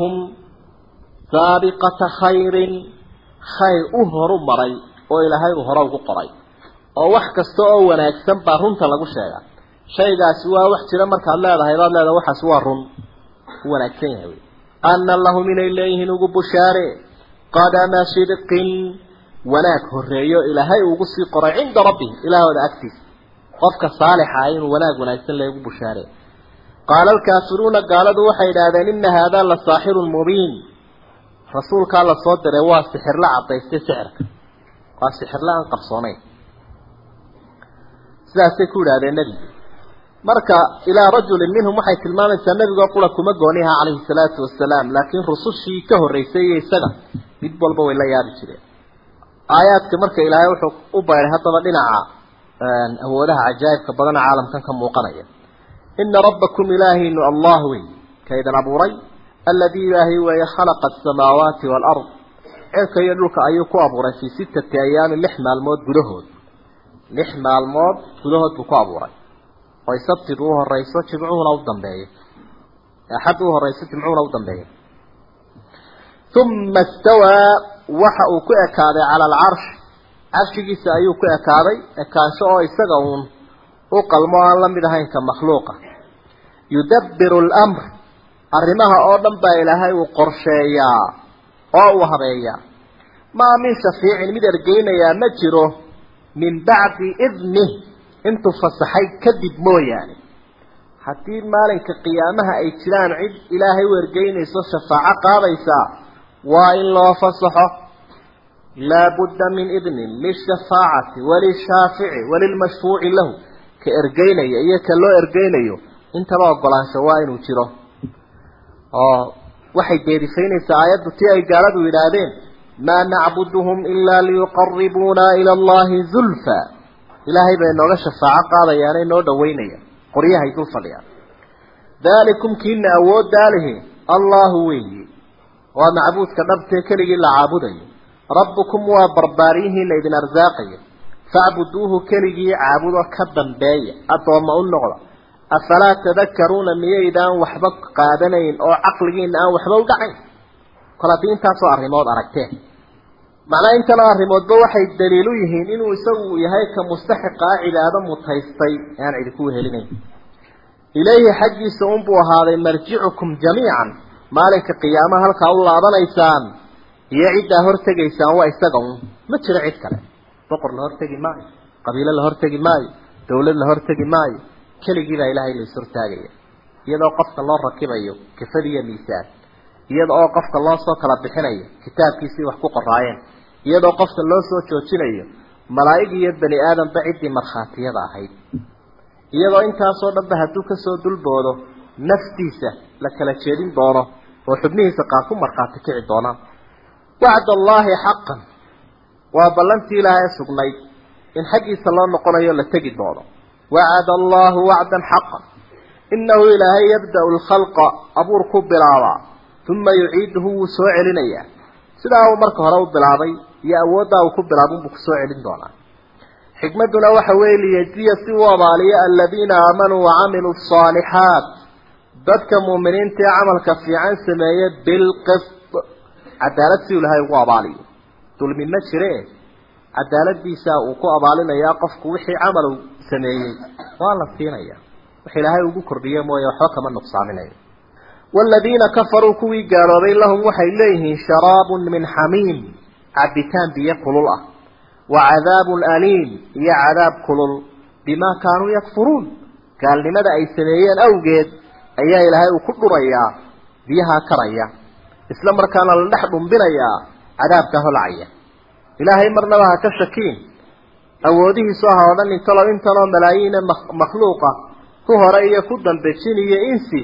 hum saabiqata khayrin khayr u horu maray oo ilaahay uu hore ugu qoray. Oo wax kasta oo wanaagsan baa runta lagu sheegaa. Shaygaasi waa wax jira markaad leedahay baad leedahay waxaas waa run. U wanaagsan yahay wey ana lahum inay leeyihiin ugu bushaare qadama sidqin wanaag horeeyo ilaahay ugu sii qoray cinda rabbihim ilaahooda agtiisa qofka saalixa ah inuu wanaag wanaagsan leegu bushaare qaala alkaafiruuna gaaladu waxay idhaahdeen ina haadaa la saaxirun mubiin rasuulkaa la soo diray waa sixirla cadaystay sixirka waa sixirla aan qarsoonayn sidaasay ku idhahdeen nebigu marka ilaa rajulin minhum waxay tilmaamaysaa nebigoo qura kuma gooniha calayhi salaatu wasalaam laakiin rusushii ka horreysay iyo isaga mid walba way la yaabi jireen. Aayaadka marka ilaahay wuxuu u bayray haddaba dhinaca awoodaha cajaa'ibka badana caalamkan ka muuqanaya. Ina rabbakum ilaahaynu allah wey kaydan abuuray aladii ilaahay weeye khalaqa asamaawaati waalard cirka iyo dhulka ayuu ku abuuray fii sittati ayaamin lix maalmood gudahood. Lix maalmood gudahood buu ku abuuray oy sabtidu u horeyso jimcuhuna u dambeeyo axaddu u horeyso jimcuhuna u dambeeyo uma istawaa waxa uu ku ekaaday cala alcarsh carshigiisa ayuu ku ekaaday ekaansho oo isaga uun u qalmo aan la mid ahayn ka makhluuqa yudabbiru alamr arrimaha oo dhan baa ilaahay uu qorsheeyaa oo uu habeeyaa maa min shafiicin mid ergeynayaa ma jiro min bacdi idnih intuu fasaxay kadib mooyaane. Haddii maalinka qiyaamaha ay jiraan cid ilaahay u ergeynayso shafaaco qaadaysaa waa in loo fasaxo. Laabudda min idnin lishafaacati walishaafici walilmashfuuci lahu. Ka ergeynaya iyo ka loo ergeynayo intaba ogolaansho waa inuu jiro. Oo waxay deerifaynaysaa aayaddu tii ay gaaladu yidhaahdeen maa nacbuduhum ilaa liyuqaribuuna ila allahi zulfa ilaahay bay nooga shafaaco qaadayaanay noo dhaweynayaan qoryahay dul fadhiyaan. Daalikum kiina awooddaa lihi allahu weeyi. Waa macbuudka dhabtee keligii la caabudayo. Rabbukum waa barbaaryihiina idin arsaaqaya. Facbuduuhu keligii caabudo ka dambeeya. Addoomma u noqda. Afalaa tadakaruuna miyaydaan waxba qaadanayn oo caqligiina aan waxba u dhacayn? Kol haddii intaasoo arrimood aragteen macnaa intanoo arrimoodba waxay daliil u yihiin inuu isagu yahay ka mustaxiqa ah cibaado mutaystay aan cidinku wehelinayn. Ilayhi xaggiisa unbuu ahaaday marjicukum jamiican. Maalinka qiyaamaha halkaa u laabanaysaan iyo ciddaa hortegaysaan waa isaga un. Ma jiro cid kale. Boqor la hortegi maayo qabiilo la hortegi maayo dawlad la hortegi maayo keligii baa ilaahay la is hortaagaya iyadoo qofka loo rakibayo kafadiya miisaan. Iyada oo qofka loo soo kala bixinayo kitaabkiisii wax ku qoraayeen iyadoo qofka loo soo joojinayo malaa'ig iyo bani aadamba ciddii markhaatiyada ahayd. Iyadoo intaasoo dhanba hadduu ka soo dulboodo naftiisa la kala jeedin doono oo xubnihiisa qaar ku markhaati kici doonaan wacd allaahi xaqan. Waa ballantii ilaahay sugnayd in xaggiisa loo noqonayo la tegi doono. Wacada allaahu wacdan xaqan. Inahu ilaahay yabda'u lkhalqa abuur ku bilaabaa uma yuciiduhu wuu soo celinayaa. Sidaa uu marka hore u bilaabay iyo awooddaa uu ku bilaabunbuu ku soo celin doonaa. Xikmadduna waxa weeye liyejziya si uu abaaliyo aladiina aamanuu wacamiluu asaalixaat dadka muuminiinta ee camalka fiican sameeye bilqist cadaalad si ilahay ugu abaaliyo. Dulmi ma jire cadaaladiisa uu ku abaalinayaa qofku wixii camal uu sameeyey. Waa la siinaya. Wax ilaahay ugu kordhiye mooye waxba kama nuqsaaminayo. Waaladiina kafaruu kuwii gaaloobay lahum waxay leeyihiin sharaabun min xamiim cabitaan biyo kulul ah. Wa cadaabun aliim iyo cadaab kulul. Bimaa kaanuu yakfuruun. Gaalnimada ay sameeyeen awgeed ayaa ilaahay uu ku dhurayaa biyaha karaya. Isla markaana la dhex dhumbinayaa cadaabka holcaya. Ilaahay marnaba ha ka shakiin. Awoodihiisu aha oo dhan intalow intanoo malaayiina makhluuqa ku hore iyo ku dambe jin iyo insi.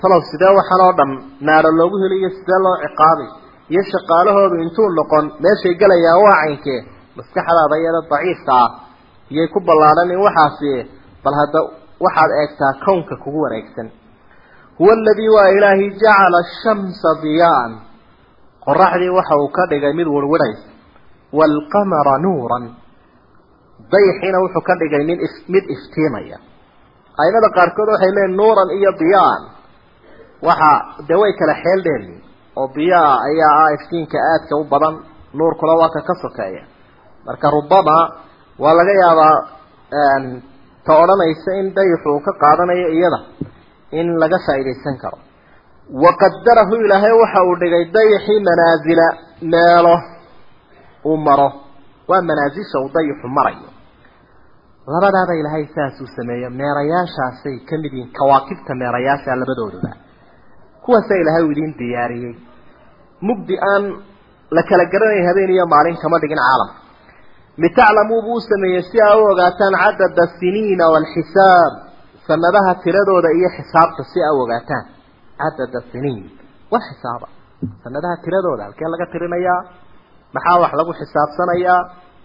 Talow sidee waxan dhan naaro loogu heliyo sidee loo ciqaabay iyo shaqaalahoodu intuu noqon meeshay gelayaan waa caynkee maskaxdaada iyada daciifka ah iyay ku ballaadhan in waxaasi bal hadda waxaad eegtaa kownka kugu wareegsan. Huwa aladii waa ilaahi jacala ashamsa diyaan. Qoraxdii waxa uu ka dhigay mid warwarhays waalqamara nuuran. Dayxiina wuxuu ka dhigay mid mid iftiimaya. Aimada qaarkood waxay leeyiin nuuran iyo diyaan. Waxa dee way kala xeel dheeryiin oo diyaa ayaa ah iftiinka aadka u badan nuurkuna waa ka ka sokeeya. Marka rubama waa laga yaabaa ta odhanaysa in dayixu uu ka qaadanayo iyada in laga faa'iidaysan karo. Waqadarahu ilaahay waxa uu dhigay dayixii manaasila meelo uu maro. Waa manaasisha uu dayixu marayo. Labadaaba ilaahay saasuu sameeyo meerayaashaasay ka mid yihiin kawaakibta meerayaasha labadooduba kuwaasaa ilaahay uu idiin diyaariyey. Mugdi aan la kala garanayn habeen iyo maalin kama dhigin caalamka litaclamuu buu u sameeyey si aa u ogaataan cadada siniina waalxisaab sanadaha tiradooda iyo xisaabta si aa u ogaataan. Cadada siniin wa xisaaba. Sanadaha tiradooda halkee laga tirinayaa? Maxaa wax lagu xisaabsanayaa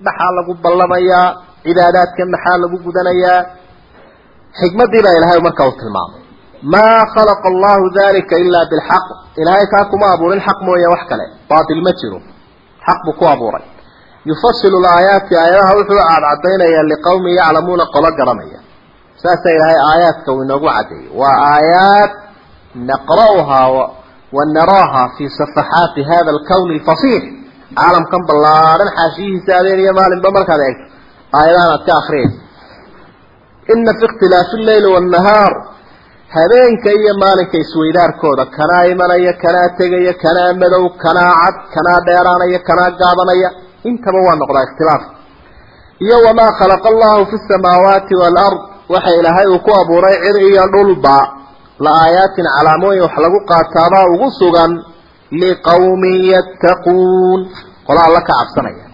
maxaa lagu ballamayaa cibaadaadka maxaa lagu gudanayaa? Xikmaddii baa ilaahay marka uu tilmaamay maa khalaqa allahu dalika ilaa bilxaq ilaahay kaa kuma abuurin xaq mooye wax kale. Baatil ma jiro. Xaq buu ku abuuray. Yufasilu laayaati aayadaha wuxuu cadcadaynayaa liqawmin yaclamuuna qolo garanaya. Saasaa ilaahay aayaadka uu inoogu caddeeyey waa aayaat naqra'uhaa wa naraaha fii safaxaati hada alkawni alfasiix. Caalamkan ballaadhan xaashiyihiisa habeen iyo maalinba markaad eegto. Aayadahan habeenka iyo maalinka isweydaarkooda kanaa imanaya kanaa tegaya kanaa madow kanaa cad kanaa dheeraanaya kanaa gaabanaya intaba waa noqdaa ikhtilaaf. Iyo wamaa khalaqa allahu fi samaawaati waalard waxa ilaahay uu ku abuuray cir iyo dhulba la aayaatin calaamooyin wax lagu qaataabaa ugu sugan liqawmin yattaquun. Qola alla ka cabsanaya.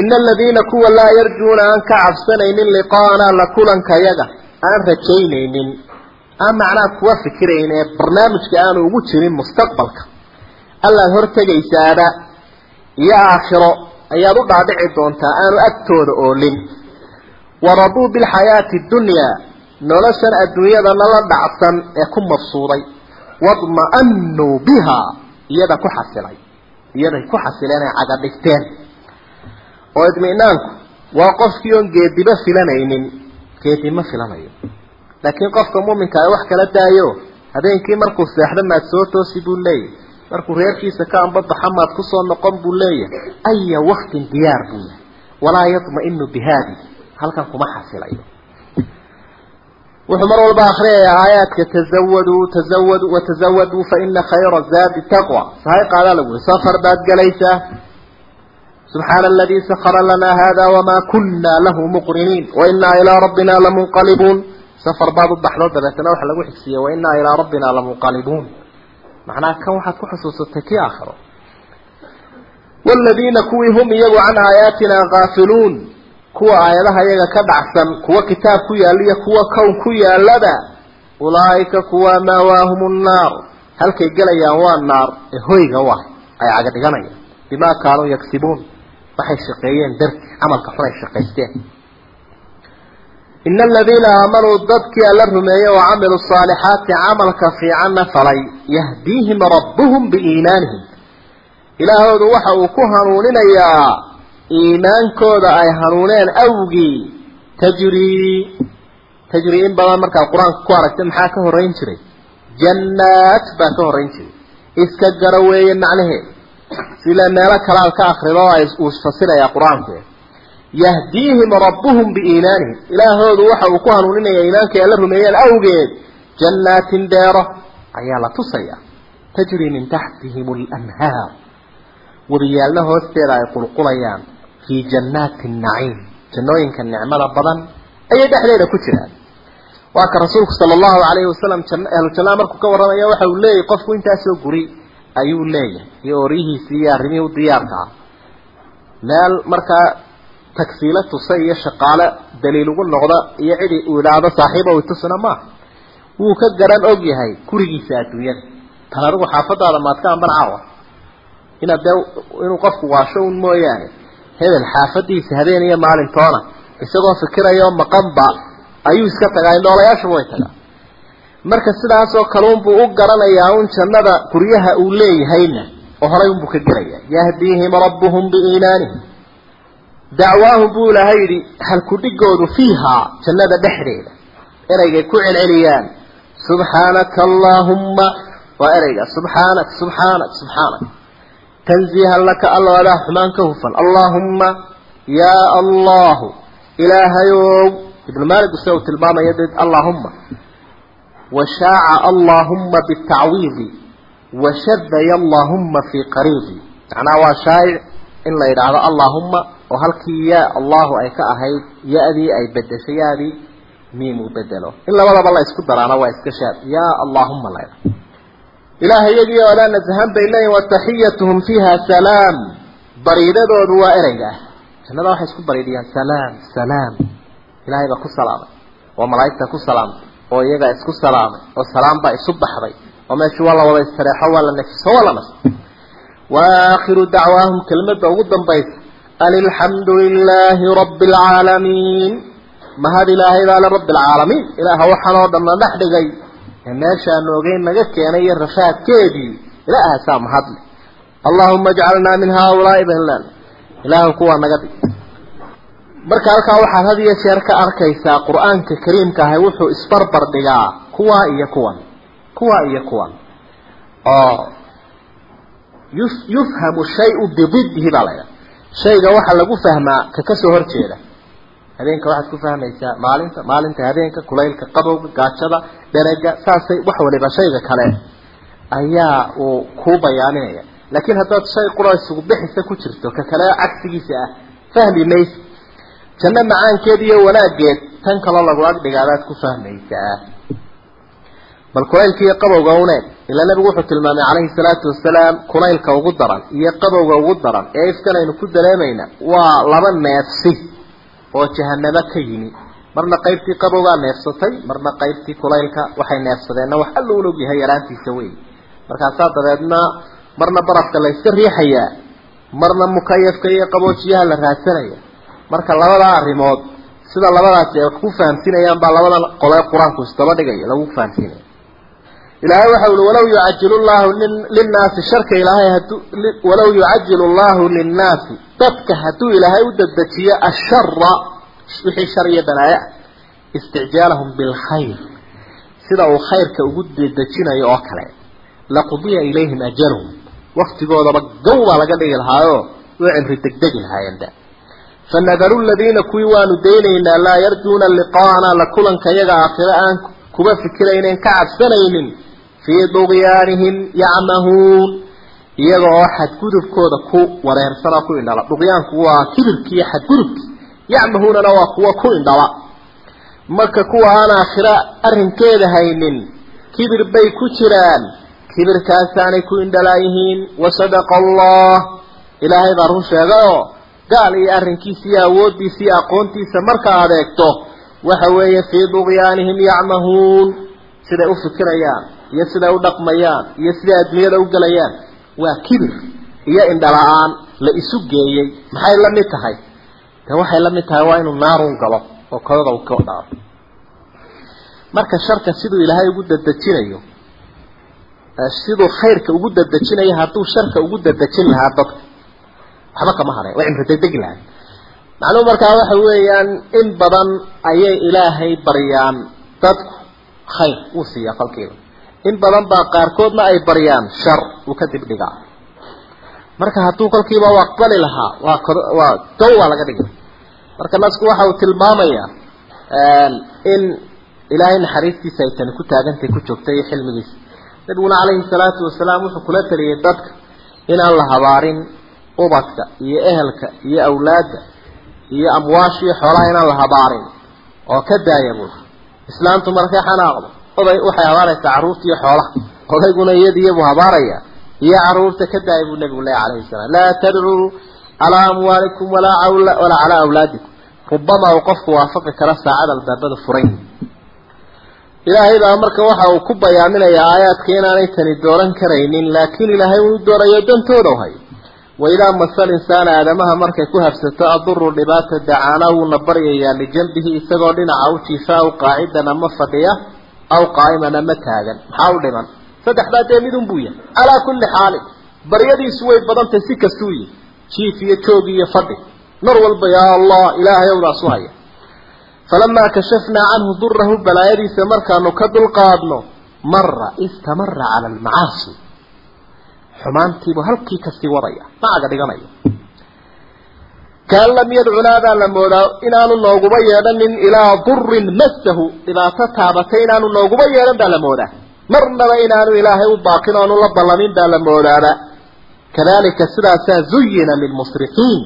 Ina aladiina kuwa laa yarjuuna aan ka cabsanaynin liqaana la kulankayaga aan rajaynaynin aan macnaha kuwa fikirayn ee barnaamijka aanu ugu jirin mustaqbalka. Allaad hortegaysaaba iyo aakhiro ayaad u dhaadhici doontaa aanu agtooda oolin. Waraduu bilxayaati dunyaa noloshan adduunyadana la dhacsan ee ku mabsuuday wadma'anuu biha iyada ku xasilay. Iyaday ku xasileen ay caga dhigteen. Oo idminaanku waa qofkii oon geediba filanaynin. Geedi ma filanayo laakiin qofka muuminka ay wax kala daayo habeenkii markuu seexdo maad soo toosi buu leeyahy markuu reerkiisa ka ambabaxa maad ku soo noqon buu leeyahay. Aya waktin diyaar buu yahay. Walaa yadma'inu bihaadi. Halkan kuma xasilayo. Wuxuu mar walba akriyaya aayaadka tazawaduu tazawadu watazawaduu faina khayra zaadi taqwa. Sahay qaadaa lagu uri safar baad gelaysaa subxaana aladii sakara lanaa hada wamaa kuna lahu muqriniin. Wainaa ilaa rabbina lamunqalibuun safar baad u baxdo dabeetana waxa lagu xigsiiyey wainaa ilaa rabbina lamunqalibuun macnaha kan waxaad ku xusuusatay kii aakhiro waaladiina kuwii hum iyagu can aayaatina kaafiluun kuwa aayadaha iyaga ka dhacsan kuwa kitaab ku yaalla iyo kuwa kown ku yaallaba ulaa'ika kuwa maawaahum nnaar halkay gelayaan waa naar ee hoyga u ah ay caga dhiganayaan bimaa kaanuu yagsibuun waxay shaqeeyeen darti camalka xun ay shaqaysteen ina aladiina aamanuu dadkii alla rumeeyey wa camiluu saalixaati camalka fiicanna falay yahdiihim rabbuhum biiimaanihim ilaahoodu waxa uu ku hanuuninayaa iimaankooda ay hanuuneen awgii tajrii tajrii in badan markaad qur'aanka ku aragtay maxaa ka horrayn jiray jannaat baa ka horrayn jiray iska gara weeye macnaheed sila meelo kale aad ka akrido uu fasirayaa qur'aanku yahdiihim rabbuhum biiimaanihim ilaahoodu waxa uu ku hanuuninaya iimaankay alla rumeeyeen awgeed jannaatin deero ayaa la tusayaa tajrii min taxtihim alanhaar. Webiyaalna hoosteeda ay qulqulayaan fii jannaati naciim. Jannooyinka nicmada badan ayay dhexdeeda ku jiraan. Waa ka rasuulku sala allahu calayhi wasalam ahlu jannaa markuu ka warramaya waxa uu leeyahy qofku intaasoo guri ayuu leeyahay. Iyo ooryihiisii iyo arrimihii u diyaarka ah meel markaa tagsiilo tusa iyo shaqaale daliil ugu noqda iyo cidi uu idhaahdo saaxiiba wy tusina maaha wuu ka garan og yahay gurigiisa adduunyada. Tan adigu xaafadaada maadka amban caawa. Inaad dee inuu qofku waasho un mooyaane. Hebel xaafadiisa habeen iyo maalintoona isagoo fikirayo maqanba ayuu iska tagaa indhoolayaashuba way tagaa. Marka sidaasoo kaleunbuu u garanayaa un jannada guryaha uu leeyahayna oo horay unbuu ka gelaya yahdiihim rabbuhum biiimaanihim dacwaahum buu ilaahay yidhi halkudhigoodu fiihaa jannada dhexdeeda. Ereygay ku celceliyaan. Subxaanaka allaahumma waa ereyga subxaanak subxaanak subxaanak tanziihan laka alla adaa xumaan ka hufan. Allaahumma yaa allahu. Ilaahayow ibnu maalik use tilmaamaya de allaahumma. Washaaca allaahumma bitacwiidi washadaya allaahumma fii qariidi macnaha waa shaayic in la yidhaahdo allaahumma oo halkii yaa allahu ay ka ahayd ya-dii ay bedeshay yaadii miim uu bedelo in labadaba la isku daraana waa iska shaad. Yaa allaahumma la ydhaha ilaahay iyagii oo laa nasahan wataxiyatuhum fiiha salaam. Bariidadoodu waa ereyga ah. Jannada waxay isku bariidiyaan salaam salaam. Ilahay baa ku salaamay. Oo malaa'igta ku salaamtay oo iyagaa isku salaamay oo salaam baa isu baxday. Oo meeshii waa la wada istareexo waa la nefiso waa la nas waakhiru dacwaahum kelmadda ugu dambaysa mahad ilaahay baa le rabbi alcaalamiin ilaaha waxaan oo dhan na dhex dhigay. Ee meeshaanu ogeyn naga keenay iyo rafaadkeedii. Ilaahasaa mahadle allahuma ajcalnaa min haaulaai bahlan ilaahu kuwaa naga dhig. Marka halkaa waxaad had iyo jeer ka arkaysaa qur'aanka kariimka ahay wuxuu isbarbar dhigaa kuwaa iyo kuwan. Kuwaa iyo kuwan. Oo yuf yufhamu shayu bididdihi baa laydhaha shayga waxaa lagu fahmaa ka ka soo horjeeda. Habeenka waxaad ku fahmaysaa maalinta maalinta habeenka kulaylka qabowga gaajada dherega saasay wax waliba shayga kale ayaa uu kuu bayaaninaya laakiin haddaad shay qura isugu bixisa ku jirto ka kale cagsigiisa ah fahmi maysa janno macaankeed iyo wanaaggeed tan kaloo lagu agdhigaadaad ku fahmaysaa. Bal kulaylka iyo qabowga uneeg ilaa nabigu wuxuu tilmaamay calayhi salaatu wasalaam kulaylka ugu daran iyo qabowga ugu daran ee ifkan aynu ku dareemayna waa laba neefsi oo jahanamo ka yimi. Marna qaybtii qabowgaa neefsatay marna qaybtii kulaylka waxay neefsadeenna wax alla og yahay yaraantiisa wey markaasaa dabeedna marna barafka la yska riixayaa marna mukayafka iyo qaboojiyaha la raadsanaya marka labadaa arrimood sida labadaasi ay wax ku fahamsiinayaan baa labadan qole qur'aanku isdaba dhigaya lagu fahamsiinaya ilaahay waxa uli walaw yucajilu llahu linnaasi sharka ilaahay haduu walaw yucajilu llahu linnaasi. Dadka hadduu ilaahay u dedejiyo ashara wixii shar iyo balaayo ah isticjaalahum bilkhayr. Sida uu khayrka ugu dedejinayo oo kale laqudiya ilayhim ajaluhum. Waktigoodaba gow baa laga dhigi lahaayoo way cimri degdegi lahaayeenba fanadaru ladiina kuwii waanu daynaynaa laa yarjuuna liqaana la kulanka yaga aakhiro aan kuba fikiraynen ka cabsanaynin fii duqyaanihim yacmahuun iyaga oo xadgudubkooda ku wareersana ku indhala. Duqyaanku waa kibirki iyo xadgudubki yacmahuunana waa kuwa ku indhala. Marka kuwa aan aakhiro arrinkeeda haynin kibir bay ku jiraan. Kibirkaasaanay ku indhalaayihiin wasadaqa allah ilaahay baa run sheegayoo gaal iyo arrinkiisa iyo awooddiisa iyo aqoontiisa marka aad eegto waxa weeye fii duqyaanihim yacmahuun siday u fikirayaan iyo siday u dhaqmayaan iyo siday adduunyada u gelayaan waa kibir iyo indhala-aan la isu geeyey. Maxay la mid tahay? De waxay la mid tahay waa inuu naarun galo oo kodada u ka dhaafo. Marka sharka siduu ilaahay ugu dadejinayo siduu khayrka ugu dadejinayo hadduu sharka ugu dadejin lahaa dadka waxba kama hadhay waa cimri degdegi lahay macnuhu markaa waxa weeyaan in badan ayay ilaahay baryaan dadku. Khayr uu siiyaa kolkiiba in badan baa qaarkoodna ay baryaan shar uu ka dib dhigaa marka hadduu kolkiiba u aqbali lahaa waa waa gow waa laga dhigay. Marka nasku waxa uu tilmaamayaa in ilaahay naxariistiisa ay tani ku taagantahay ku joogtay iyo xilmigiisa. Nabiguna calayhi salaatu wasalaam wuxuu kula taliyay dadka inaan la habaarin ubadka iyo ehelka iyo awlaadda iyo amwaasha iyo xoolaha inaan la habaarin oo ka daaya buu islaantu markay xanaaqdo oday waxay habaaraysaa carruurta iyo xoolaha. Odayguna iyadiiyabuu habaaraya iyo carruurta ka daaya buu nabigu leeya calayhi salaam. Laa tadcuu calaa amwaalikum walaa walaa calaa awlaadikum. Rubamaa uu qofku waafaqi kara saacada albaabada furan ilaahay baa marka waxa uu ku bayaaminayaa aayaadka inaanay tani dooran karaynin laakiin ilaahay uu doonayo dantooda hay waidaa masal insaana aadamaha markay ku habsato aduru dhibaata dacaana wuuna baryayaa lijanbihi isagoo dhinaca u jiifa aw qaacidan ama fadhiya aw qaa'iman ama taagan. Maxaa u dhiman? Saddexdaa dee midun buu yahay. Calaa kulli xaalin baryadiisu way badantay si kastuu yihi jiif iyo joog iyo fadhi. Mar walba yaa allah ilaahay owdaas u haya. Falamaa kashafnaa canhu durahu balaayadiisa markaanu ka dulqaadno mara istamara cala almacaasi xumaantiibuu halkii ka sii wadaya macaga dhiganaya kaan lam yadcunaa baa la moodaa inaanu nooguba yeedhanin ilaa durin massahu dhibaato taabatay inaanu nooguba yeedhan baa la moodaa. Marnaba inaanu ilaahay u baaqin oonu la ballamin baa la moodaaba kadalika sidaasaa zuyina lilmusrifiin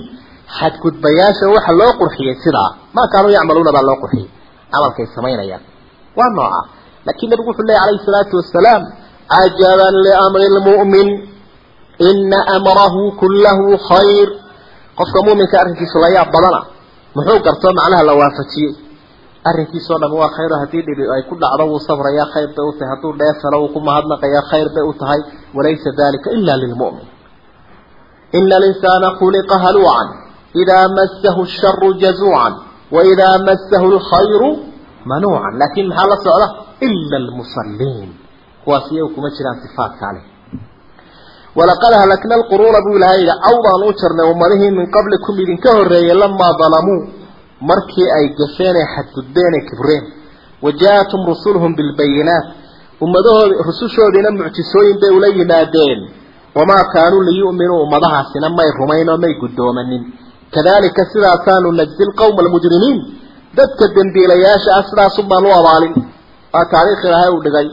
xadgudbayaasha waxa loo qurxiyey sidaa. Maa kaanuu yacmaluuna baa loo qurxiyey. Camalkay samaynayaan. Waa nooca. Laakiin nabigu wuxuu leeyay calayhi salaatu wasalaam cajaban liamri lmu'min ina amrahu kullahu khayr qofka mu'minka arrinkiisu la yaab badana muxuu gartoo macnaha la waafajiyey arrinkiisoo dham waa khayr haddii dhibi ay ku dhacdo wuu sabraya khayr bay u tahay hadduu dheefalo wuu ku mahadnaqaya khayr bay u tahay. Walaysa dalika ila lilmu'min ina alinsaana khuliqa haluucan idaa massahu sharu jazuucan waidaa massahu lkhayru manuucan. Laakin maxaa la socda? Ila almusalliin kuwaas iyagu kuma jiraan sifaatkaa leh walaqad halakna alquruuna buu ilahay yidhi cawdaan u jarnay ummadihii min qablikum idinka horreeyey lamaa dalamuu markii ay gasheen ee xadgudbeen ee kibreen. Wajaa-atum rusuluhum bilbayinaat. Ummadahoodi rusushoodiina mucjisooyin bay ula yimaadeen. Wamaa kaanuu liyu'minuu ummadahaasina may rumayn oo may guddoomanin. Kadalika sidaasaanu najzi lqowma almujrimiin dadka dembiilayaasha ah sidaasun baan u abaalin. Waa taariikh ilaahay uu dhigay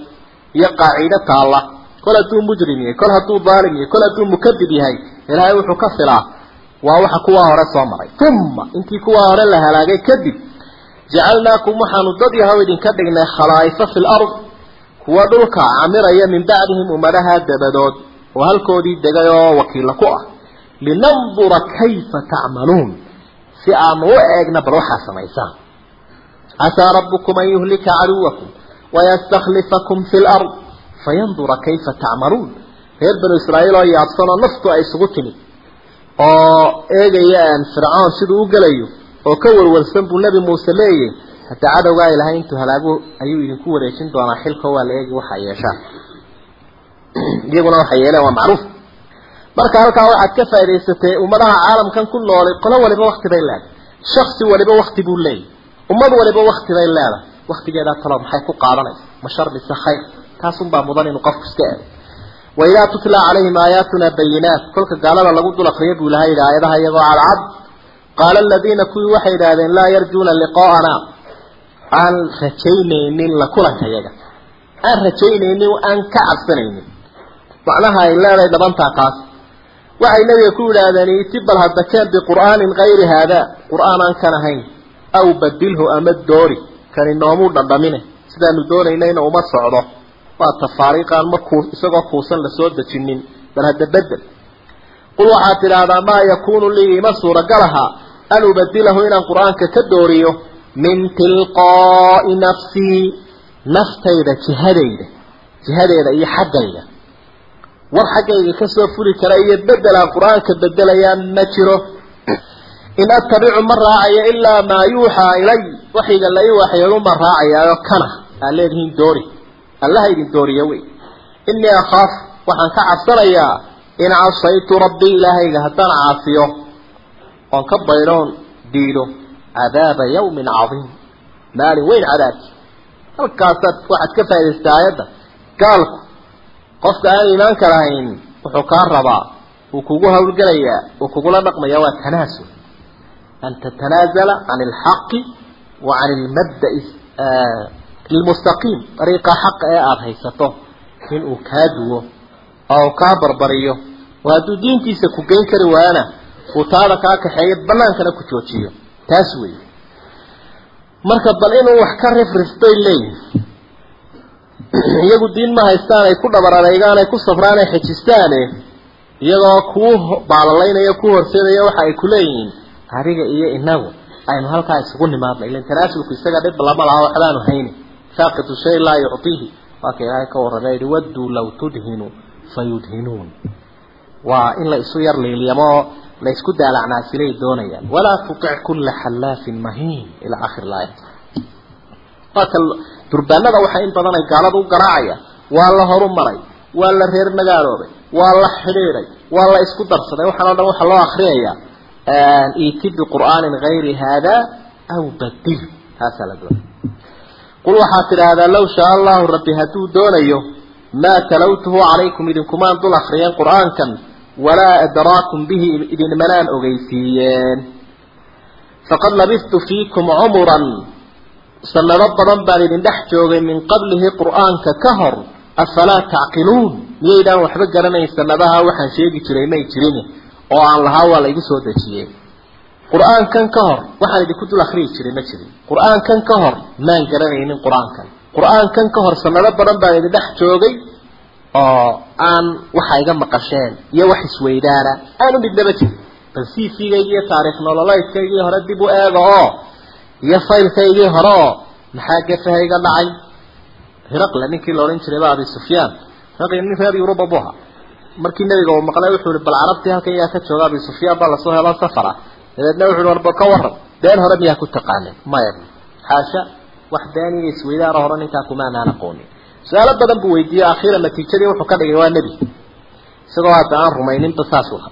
iyo qaaciide taalla kol hadduu mujrim yahay kol hadduu daalim yahay kol hadduu mukadib yahay ilaahay wuxuu ka filaa waa waxa kuwaa hore soo maray. Uma intii kuwaa hore la halaagay kadib jacalnaakum waxaanu dad yahow idinka dhignay khalaa'ifa fi lard kuwa dhulka camiraya min bacdihim ummadaha dabadood oo halkoodii degay oo wakiilla ku ah. Linandura kayfa tacmaluun si aanu u eegna bal waxaa samaysaan. Casaa rabbukum an yuhlika caduwakum wayastakhlifakum fi lard fayandura kayfa tacmaluun reer banu israa'iil oo yaabsanoo naftu ay isugu timid oo eegaya fircoon siduu u gelayo oo ka warwarsan buu nebi muuse leeyahy hadda cadowgaa ilahay intuu halaagu ayuu idinku wareejin doonaa xilko waa la eegi waxaa yeeshaan iyaguna waxay yeeleen waa macruuf. Marka halkaa waxaad ka faa'idaysatay ummadaha caalamkan ku noolay qolo waliba wakti bay leedahay. Shaksi waliba wakti buu leeyahy ummad waliba wakti bay leedahay. Waktigeedaa talood maxay ku qaadanaysa? Ma shar mise khayr taasunbaa mudan inuu qofku iska eego waidaa tutla calayhim aayaatuna bayinaat kolka gaalada lagu dul akriyo buu ilahay yidhi aayadaha iyagoo cadcad qaala aladiina kuwii waxay idhaahdeen laa yarjuuna liqaa'ana aan rajaynaynin la kulanka yaga aan rajaynaynin aan ka cabsanaynin. Macnaha ay leedahay dhabantaa kaas waxay nabiga ku yidhaahdeen iti bal hadakeen biqur'aanin kayri haada. Qur'aan aan kan ahayn. Aw badilhu ama doori. Kani noomuu dhandhamine sidaanu doonaynayna uma socdo waa tafaariiqaan markuu isagoo kuusan la soo dejinin bal hadda bedel qul waxaad tidhaahdaa maa yakuunu lii ima suuragalaha an ubadilahu inaan qur'aanka ka dooriyo min tilqaa'i nafsii naftayda jihadayda jihadeeda iyo xaggayda war xaggayga ka soo fuli kara iyo bedelaan qur'aanka bedelayaan ma jiro. In attabicu ma raacayo ilaa maa yuuxaa ilay waxayga la ii waxyeelu ma raacayaayo kana. Aa leedihiin doori allaha idin dooriya wey. Inii akhaaf waxaan ka cabsanayaa in casaytu rabbii ilaahayga haddaan caasiyo oon ka baydhoon diido cadaaba yawmin cadiim. Maalin weyn cadaabki. Halkaasaad waxaad ka faa'idaystaa aayadda. Gaalku qofka aan iimaanka lahayn wuxuu kaa rabaa wuu kugu hawlgelayaa wuu kugula dhaqmayaa waa tanaasul. An tatanaazala can alxaqi wa can ilmabda'i lilmustaqiim dariiqa xaqa ee aada haysato inuu kaa duwo oo kaa barbariyo oo hadduu diintiisa ku geyn kari waayana uu taada kaa kaxeeyo banaankana ku joojiyo taas wey marka bal inuu wax ka rifriftay leeyihiin iyagu diin ma haystaan ay ku dhabar adeygaan ay ku safraan ay xejistaane iyagoo kuu baalalaynaya ku horseedaya waxa ay kuleeyihiin adiga iyo inagu aynu halkaa isugu nimaadna ilan tanaasulku isaga dhib lama laha waxbaanu hayni faaqidu shay laa yuctiihi waa ka ilaahay ka warramay yihi wadduu law tudhinu fayudhinuun waa in la isu yar liilyamo la isku daalacnaasilay doonayaan. Walaa tutic kulla xallaafin mahiin ilaa akhir laaya. Waa ka durbaanada waxa in badan ay gaalada u garaacayaan. Waa la horu maray waa la reer magaaloobay waa la xidhiiday waa la isku darsaday. Waxaan o dhan waxaa loo akriyayaa iti biqur'aanin gayri hada aw badil taasaa la doonay qul waxaad tidhaahdaa law shaa allahu rabbi hadduu doonayo maa talawtuhu calaykum idinkumaan dul akriyeen qur'aankan walaa adraakum bihi idinmanaan ogeysiiyeen faqad labistu fiikum cumuran sanado badan baan idin dhex joogay min qablihi qur'aanka ka hor afalaa tacqiluun miyaydaan waxba garanayn sanadaha waxaan sheegi jiray may jirin oo aan lahaa waa la igu soo dejiyey qur'aankan ka hor waxaan idinku dul akriyi jiray ma jirin qur'aankan ka hor maan garanaynin qur'aankan qur'aankan ka hor sanado badan baan idin dhex joogay oo aan waxa iga maqasheen iyo wax isweydaana aanu midnaba jirin. Bal cv-gaygii iyo taariikh nololeydkaygii hore dib u eega oo iyo faylkaygii hore oo maxaa gafaha iga dhacay? Hiraqle ninkii la odhan jiray ba abi sufyaan. Hiraqle nin reer yuruba bu ahaa. Markii nabiga uu maqlay wuxuu ihi bal carabtii halkan yaa ka jooga abi sufyaan baa la soo helo safara. Dabeedna wuxu uhi warba ka waran been hore miyaa ku taqaaneen maya. Xaasha wax been iyo isweydaara hore ninkaa kumaanaan aqoonin su'aalo badan buu weydiiyey akhiiran natiijadii wuxuu ka dhigay waa nebi. Isagoo hadda aan rumayninba saas u ha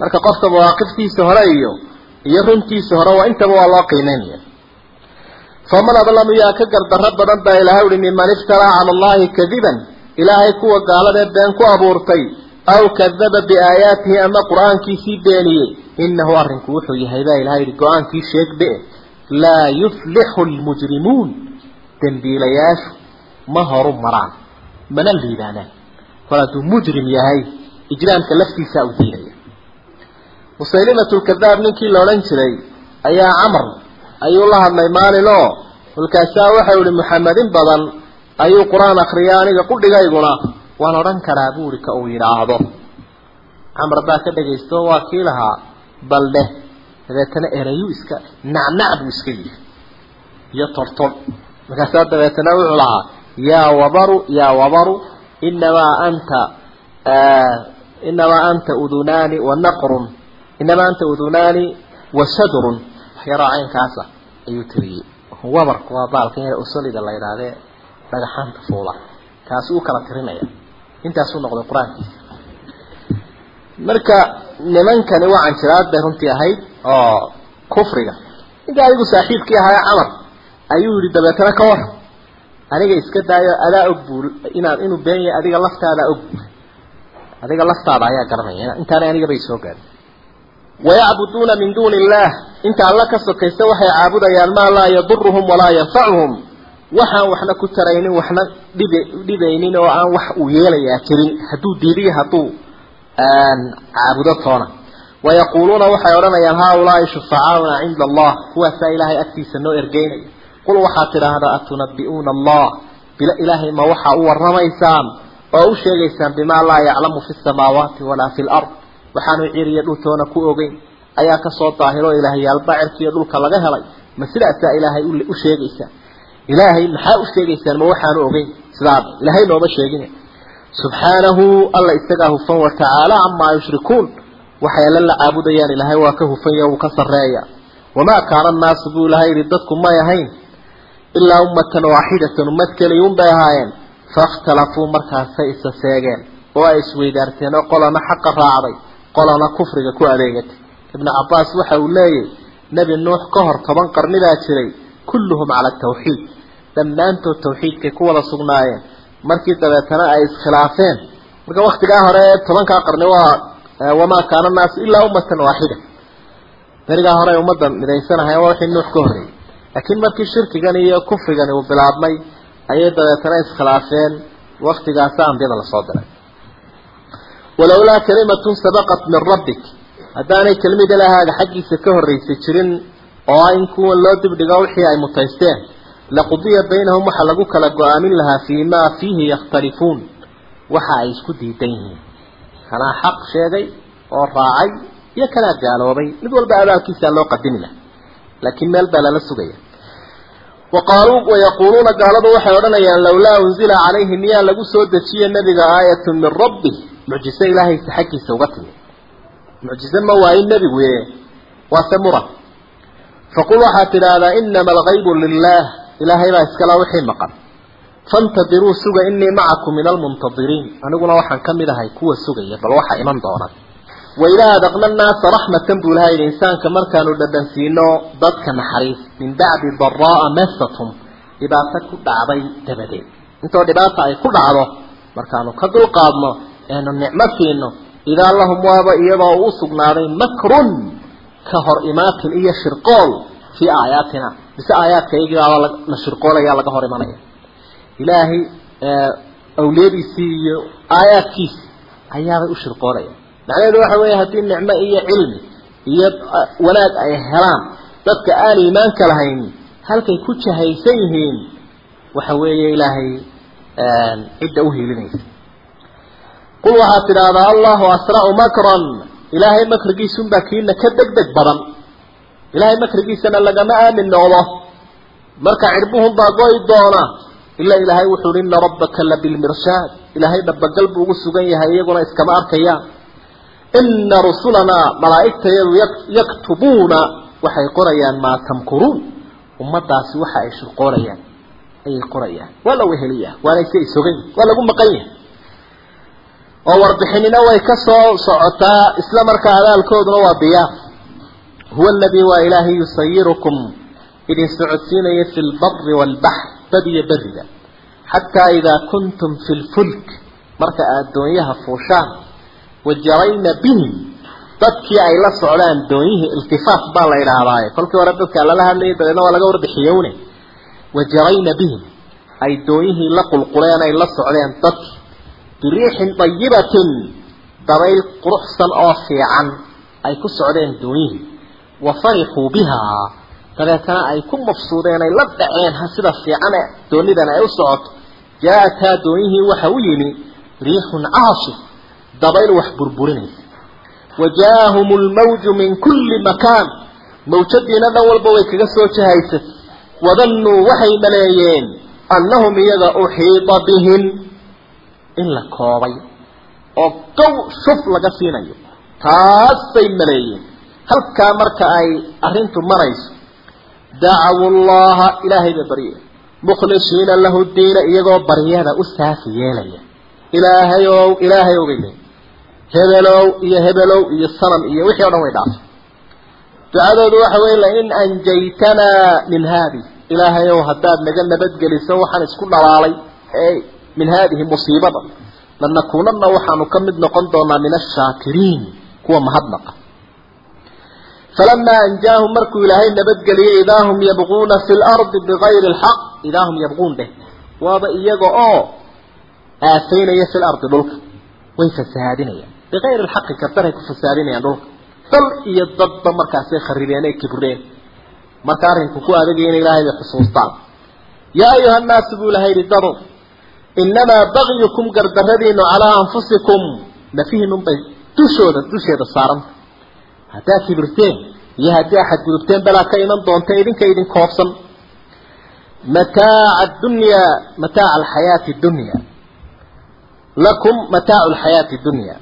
marka qofka mawaaqiftiisa hore iyo iyo runtiisa hore waa intaba waa loo qiimeynaya. Faman adlamu yaa ka gardarro badan baa ilahay uhi miman iftaraa cala allahi kadiban. Ilaahay kuwa gaaladee been ku abuurtay aw kadaba biaayaatihi ama qur'aankiisii beeniyey inahu arrinku wuxuu yahay baa ilahay yihi go'aankii sheegbe laa yuflixu lmujrimuun dembiilayaashu ma horu maraan mana liibaanaan. Kol hadduu mujrim yahay ijraamka laftiisaa u diinaya musaylimat lkadaab ninkii la odhan jiray ayaa camr ayuu la hadlay maalin oo kolkaasaa waxau ihi muxamed in badan ayuu qur'aan akriya aniga qudhigayguna waan odhan karaa buuri ka uu yidhaahdo. Camar baa ka dhagaysto waa kii lahaa baldheh dabeetana erayuu iska nacnac buu iska yihi iyo tortol markaasaa dabeetana wuxuu lahaa yaa wabaru yaa wabaru inamaa anta inamaa anta udunaani wa naqrun inamaa anta udunaani wa shadrun. Waxyaraa caynkaasa ayuu tiriyey wabarku waa baalkan yar usolida la yidhaahdee dhagaxaanta fuula. Kaasi uu kala tirinaya. Intaasuu noqday qur'aankiisa marka nimankani waa canjiraad bay runtii ahayd oo kufriga. Ninka adigu saaxiibkii ahaa camar ayuu yihi dabeetana ka war. Aniga iska daayo adaa og buu inaan inuu been yahay adiga laftaada og adiga laftaada ayaa garanaya intaana aniga bay soo gaarin wayacbuduuna min duuni illaah. Inta alla ka sokaysa waxay caabudayaan maa laa yaduruhum walaa yanfacuhum waxaan waxna ku taraynin waxna dhib dhibaynin oo aan wax uu yeelayaa jirin hadduu diidiyo hadduu caabudo toona. Wayaquuluuna waxay odhanayaan haaulaai shufacaauna cinda allah. Kuwaasaa ilaahay agtiisa noo ergeynaya. Qul waxaad tidhaahdaa atunabi'uuna allah. Bila ilaahay ma waxaa u warramaysaan oo u sheegaysaan bimaa laa yaclamu fi samaawaati walaa fi lard waxaanu ciriyo dhultoona ku ogeyn. Ayaa ka soo daahiro ilaahyaalba cirkiiyo dhulka laga helay. Ma sidaasaa ilaahay u sheegaysaa ilaahay maxaa u sheegaysaan? Ma waxaanu ogeyn. Sidaa ilaahay nooma sheegin subxaanahu alla isagaa hufan watacaala camaa yushrikuun waxay alla la caabudayaan ilaahay waa ka hufanya wuu ka sarreeya. Wamaa kaana annaasu buu ilahay yihi dadku may ahayn ilaa ummatan waaxidatan ummad keliyuun bay ahaayeen. Faاkhtalafuu markaasay isa seegeen oo ay isweydaarteen oo qolana xaqa raacday qolana kufriga ku adeegatay. Ibnu cabaas waxa uu leeyahy nebi nuux ka hor toban qarni baa jiray kulluhum cala tawxiid. Dhammaantood tawxiidkay ku wada sugnaayeen markii dabeetana ay iskhilaafeen marka waktigaa hore tobankaa qarni waa wamaa kaana naasu ilaa ummatan waaxida berigaa hore ummadda midaysanahay waa wixii nuux ka horreeyey laakiin markii shirkigan iyo kufrigani uu bilaabmay ayay dabeetana iskhilaafeen. Waktigaasa ambiyada la soo diray. Walowlaa kalimatun sabaqat min rabbik. Haddaanay kelmid ilahaaga xaggiisa ka horraysa jirin oo in kuwan loo dibdhigo wixii ay mutaysteen laqudiya baynahum waxaa lagu kala go'aamin lahaa fii maa fiihi yakhtalifuun waxa ay isku diidan yihiin. Kanaa xaq sheegay oo raacay iyo kanaa gaaloobay. Mid walba abaalkiisaa loo qadimi laha laakiin meel baa lala sugaya. Waqaaluu wayaquuluuna gaaladu waxay odhanayaan lawlaa unzila calayhi miyaa lagu soo dejiye nebiga aayatun min rabbi mucjiso ilaahaysa xaggiisa uga timi mucjize ma waayin nebigu e waase muran faqul waxaad tidhaahdaa inama algaybu lilah ilaahay baa iskala wixii maqan. Fantadiruu suga inii macakum min almuntadiriin aniguna waxaan ka mid ahay kuwa sugaya bal waxa iman doona waidaa adaqna nnaasa raxmatan buu ilaha yidhi insaanka markaanu dhadhansiino dadka naxariis min bacdi daraa'a masatum dhibaato ku dhacday dabadeed. Intoo dhibaata ay ku dhacdo markaanu ka dulqaadno eenu nicmo siino. Idaa lahum waaba iyadoo u sugnaaday makrun ka hor imaatin iyo shirqool fii aayaatina mise la shirqoolaya laga hor imanaya ilaahay awliyadiisii iyo aayaadkiisi ayaabay u shirqoolaya macnaheedu waxa weeye haddii nicmo iyo cilmi iyo wanaag ay helaan dadka aan iimaanka lahayn halkay ku jahaysan yihiin waxa weeye ilaahay cidda u hiilinaysa. Qul waxaad tidhaahdaa allahu asra'u makran. Ilaahay makrigiisunbaa kiina ka deg deg badan ilaahay makrigiisana lagama aamin noqdo. Marka cirbuhunbaa goy doona. Ilaa ilaahay wuxuu hi ina rabbaka la bilmirshaad. Ilaahay dhabagal buu ugu sugan yahay iyaguna iskama arkayaan ina rusulanaa malaa'igtayadu yaktubuuna waxay qorayaan maa tamkuruun. Ummadaasi waxa ay shirqoonayaan ayay qorayaan. Waa la weheliyaa waana iska isogan waa lagu maqan yahay. Oo warbixinina way ka soo socotaa isla markaa abaalkooduna waa diyaar huwa aladii waa ilaahay yusayirukum idin socodsiinaya fi lbari waalbaxr bad iyo beriga xataa idaa kuntum fi lfulk marka aad doonyaha fuushaan wajarayna bihim dadkii ay la socdaan doonyihii iltifaat baa la idhaahdaaye kolkii hore dadkaa lala hadlayay dabeedna waa laga warbixiyowne wajarayna bihim ay doonyihii la qulquleen ay la socdeen dadki biriixin dayibatin dabayl quruxsan oo fiican ay ku socdeen doonyihii wa farixuu bihaa dabeetana ay ku mafsuudeen ay la dhaceen ha sida fiicane doonidan ay u socoto jaa-ataa doonyihii waxa u yimi riixun caasif dabayl wax burburinaysa wajaahum lmawju min kulli makaan mawjadiina dhan walba way kaga soo jahaysay wadannuu waxay maleeyeen annahum iyaga uxiida bihim in la koobay oo gow shuf laga siinayo taasay maleeyeen halkaa marka ay arrintu marayso dacawu llaha ilaahay bay barye. Mukhlishiina lahu diina iyagoo baryada u saafi yeelaya. Ilaahayow ilaahayow bay leeyiin hebelow iyo hebelow iyo sanam iyo wixii o dhan way dhaafay ducadoodu waxa weye lain anjaytanaa min haadi. Ilaahayow haddaad naga nabadgeliso waxaan isku dhalaalay. Ee min haadihi musiibada. Lanakuunana waxaanu ka mid noqon doonaa min ashaakiriin kuwa mahadnaqa falamaa anjaahum markuu ilaahay nabadgeliyey idaa hum yabquuna fi lardi bigayri alxaq idaa hum yabquun dheh waaba iyaga oo aafaynaya fi lardi dhulka way fasahaadinayaan bigayri alxaqi kartaray ku fasahaadinayaan dhulka dal iyo dadba markaasay kharibeen ay kibreen marka arrinku ku adagaya in ilaahay bay xusuustaan yaa ayuha nnaasu buu ilahay yihi dado inamaa bagyukum gardaradiinu calaa iyo haddii axad gudubteen balaa ka iman doonta idinka idin koobsan. Mataaca adunyaa mataaca alxayaati dunya lakum mataacu alxayaati dunya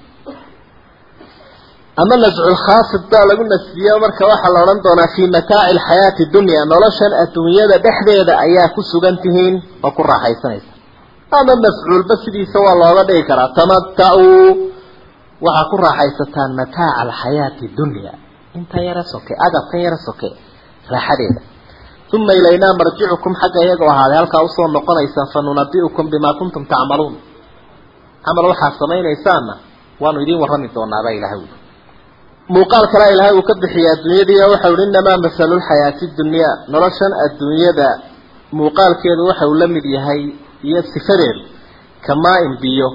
ama nascu lkhaafid baa lagu nasbiye marka waxaa la odhan doonaa fii mataaci alxayaati dunya noloshan adduunyada dhexdeeda ayaa ku sugan tihiin oo ku raaxaysanaysa. Ama mafcuulba sidiisa waa looga dhigi karaa tamata'uu waxaa ku raaxaysataan mataaca alxayaati dunya intan yara soke agabkan yara soke raaxadeeda. Uma ilaynaa marjicukum xagga iyagoo ahaaday halkaa u soo noqonaysaa fa nunabi'ukum bimaa kuntum tacmaluun camal waxaad samaynaysaanna waanu idiin warrami doonaabaa ilahay ui muuqaal kalea ilaahay uu ka bixiyay adduunyadii waxau hi inamaa masalu lxayaati dunyaa noloshan adduunyada muuqaalkeedu waxa uu la mid yahay iyo sifadeedu kamaa-in biyo.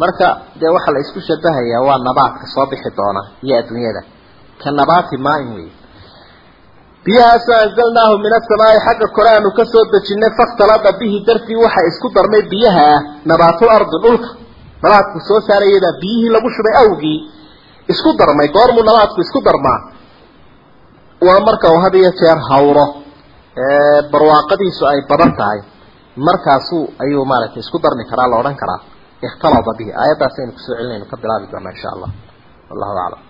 Marka dee waxaa la isku shabahayaa waa nabaadka soo bixi doona iyo adduunyada ka nabaati maain wey biyahaasoo anzalnaahu min asamaai xagga kore aanu ka soo dejinay fakhtalada bihi dartii waxa isku darmay biyaha ah nabaatul ardi dhulka. Nabaadku soo saarayaybaa biyihii lagu shubay awgii isku darmay goormuu nabaadku isku darmaa. Waa marka uu had iyo jeer hawro barwaaqadiisu ay badan tahay. Markaasu ayuu maaragtay isku darmi karaa la odhan karaa. Ikhtalada bihi aayaddaas aynu ku soo celinaynu ka bilaabi doonaa insha allah. Wallahu aclam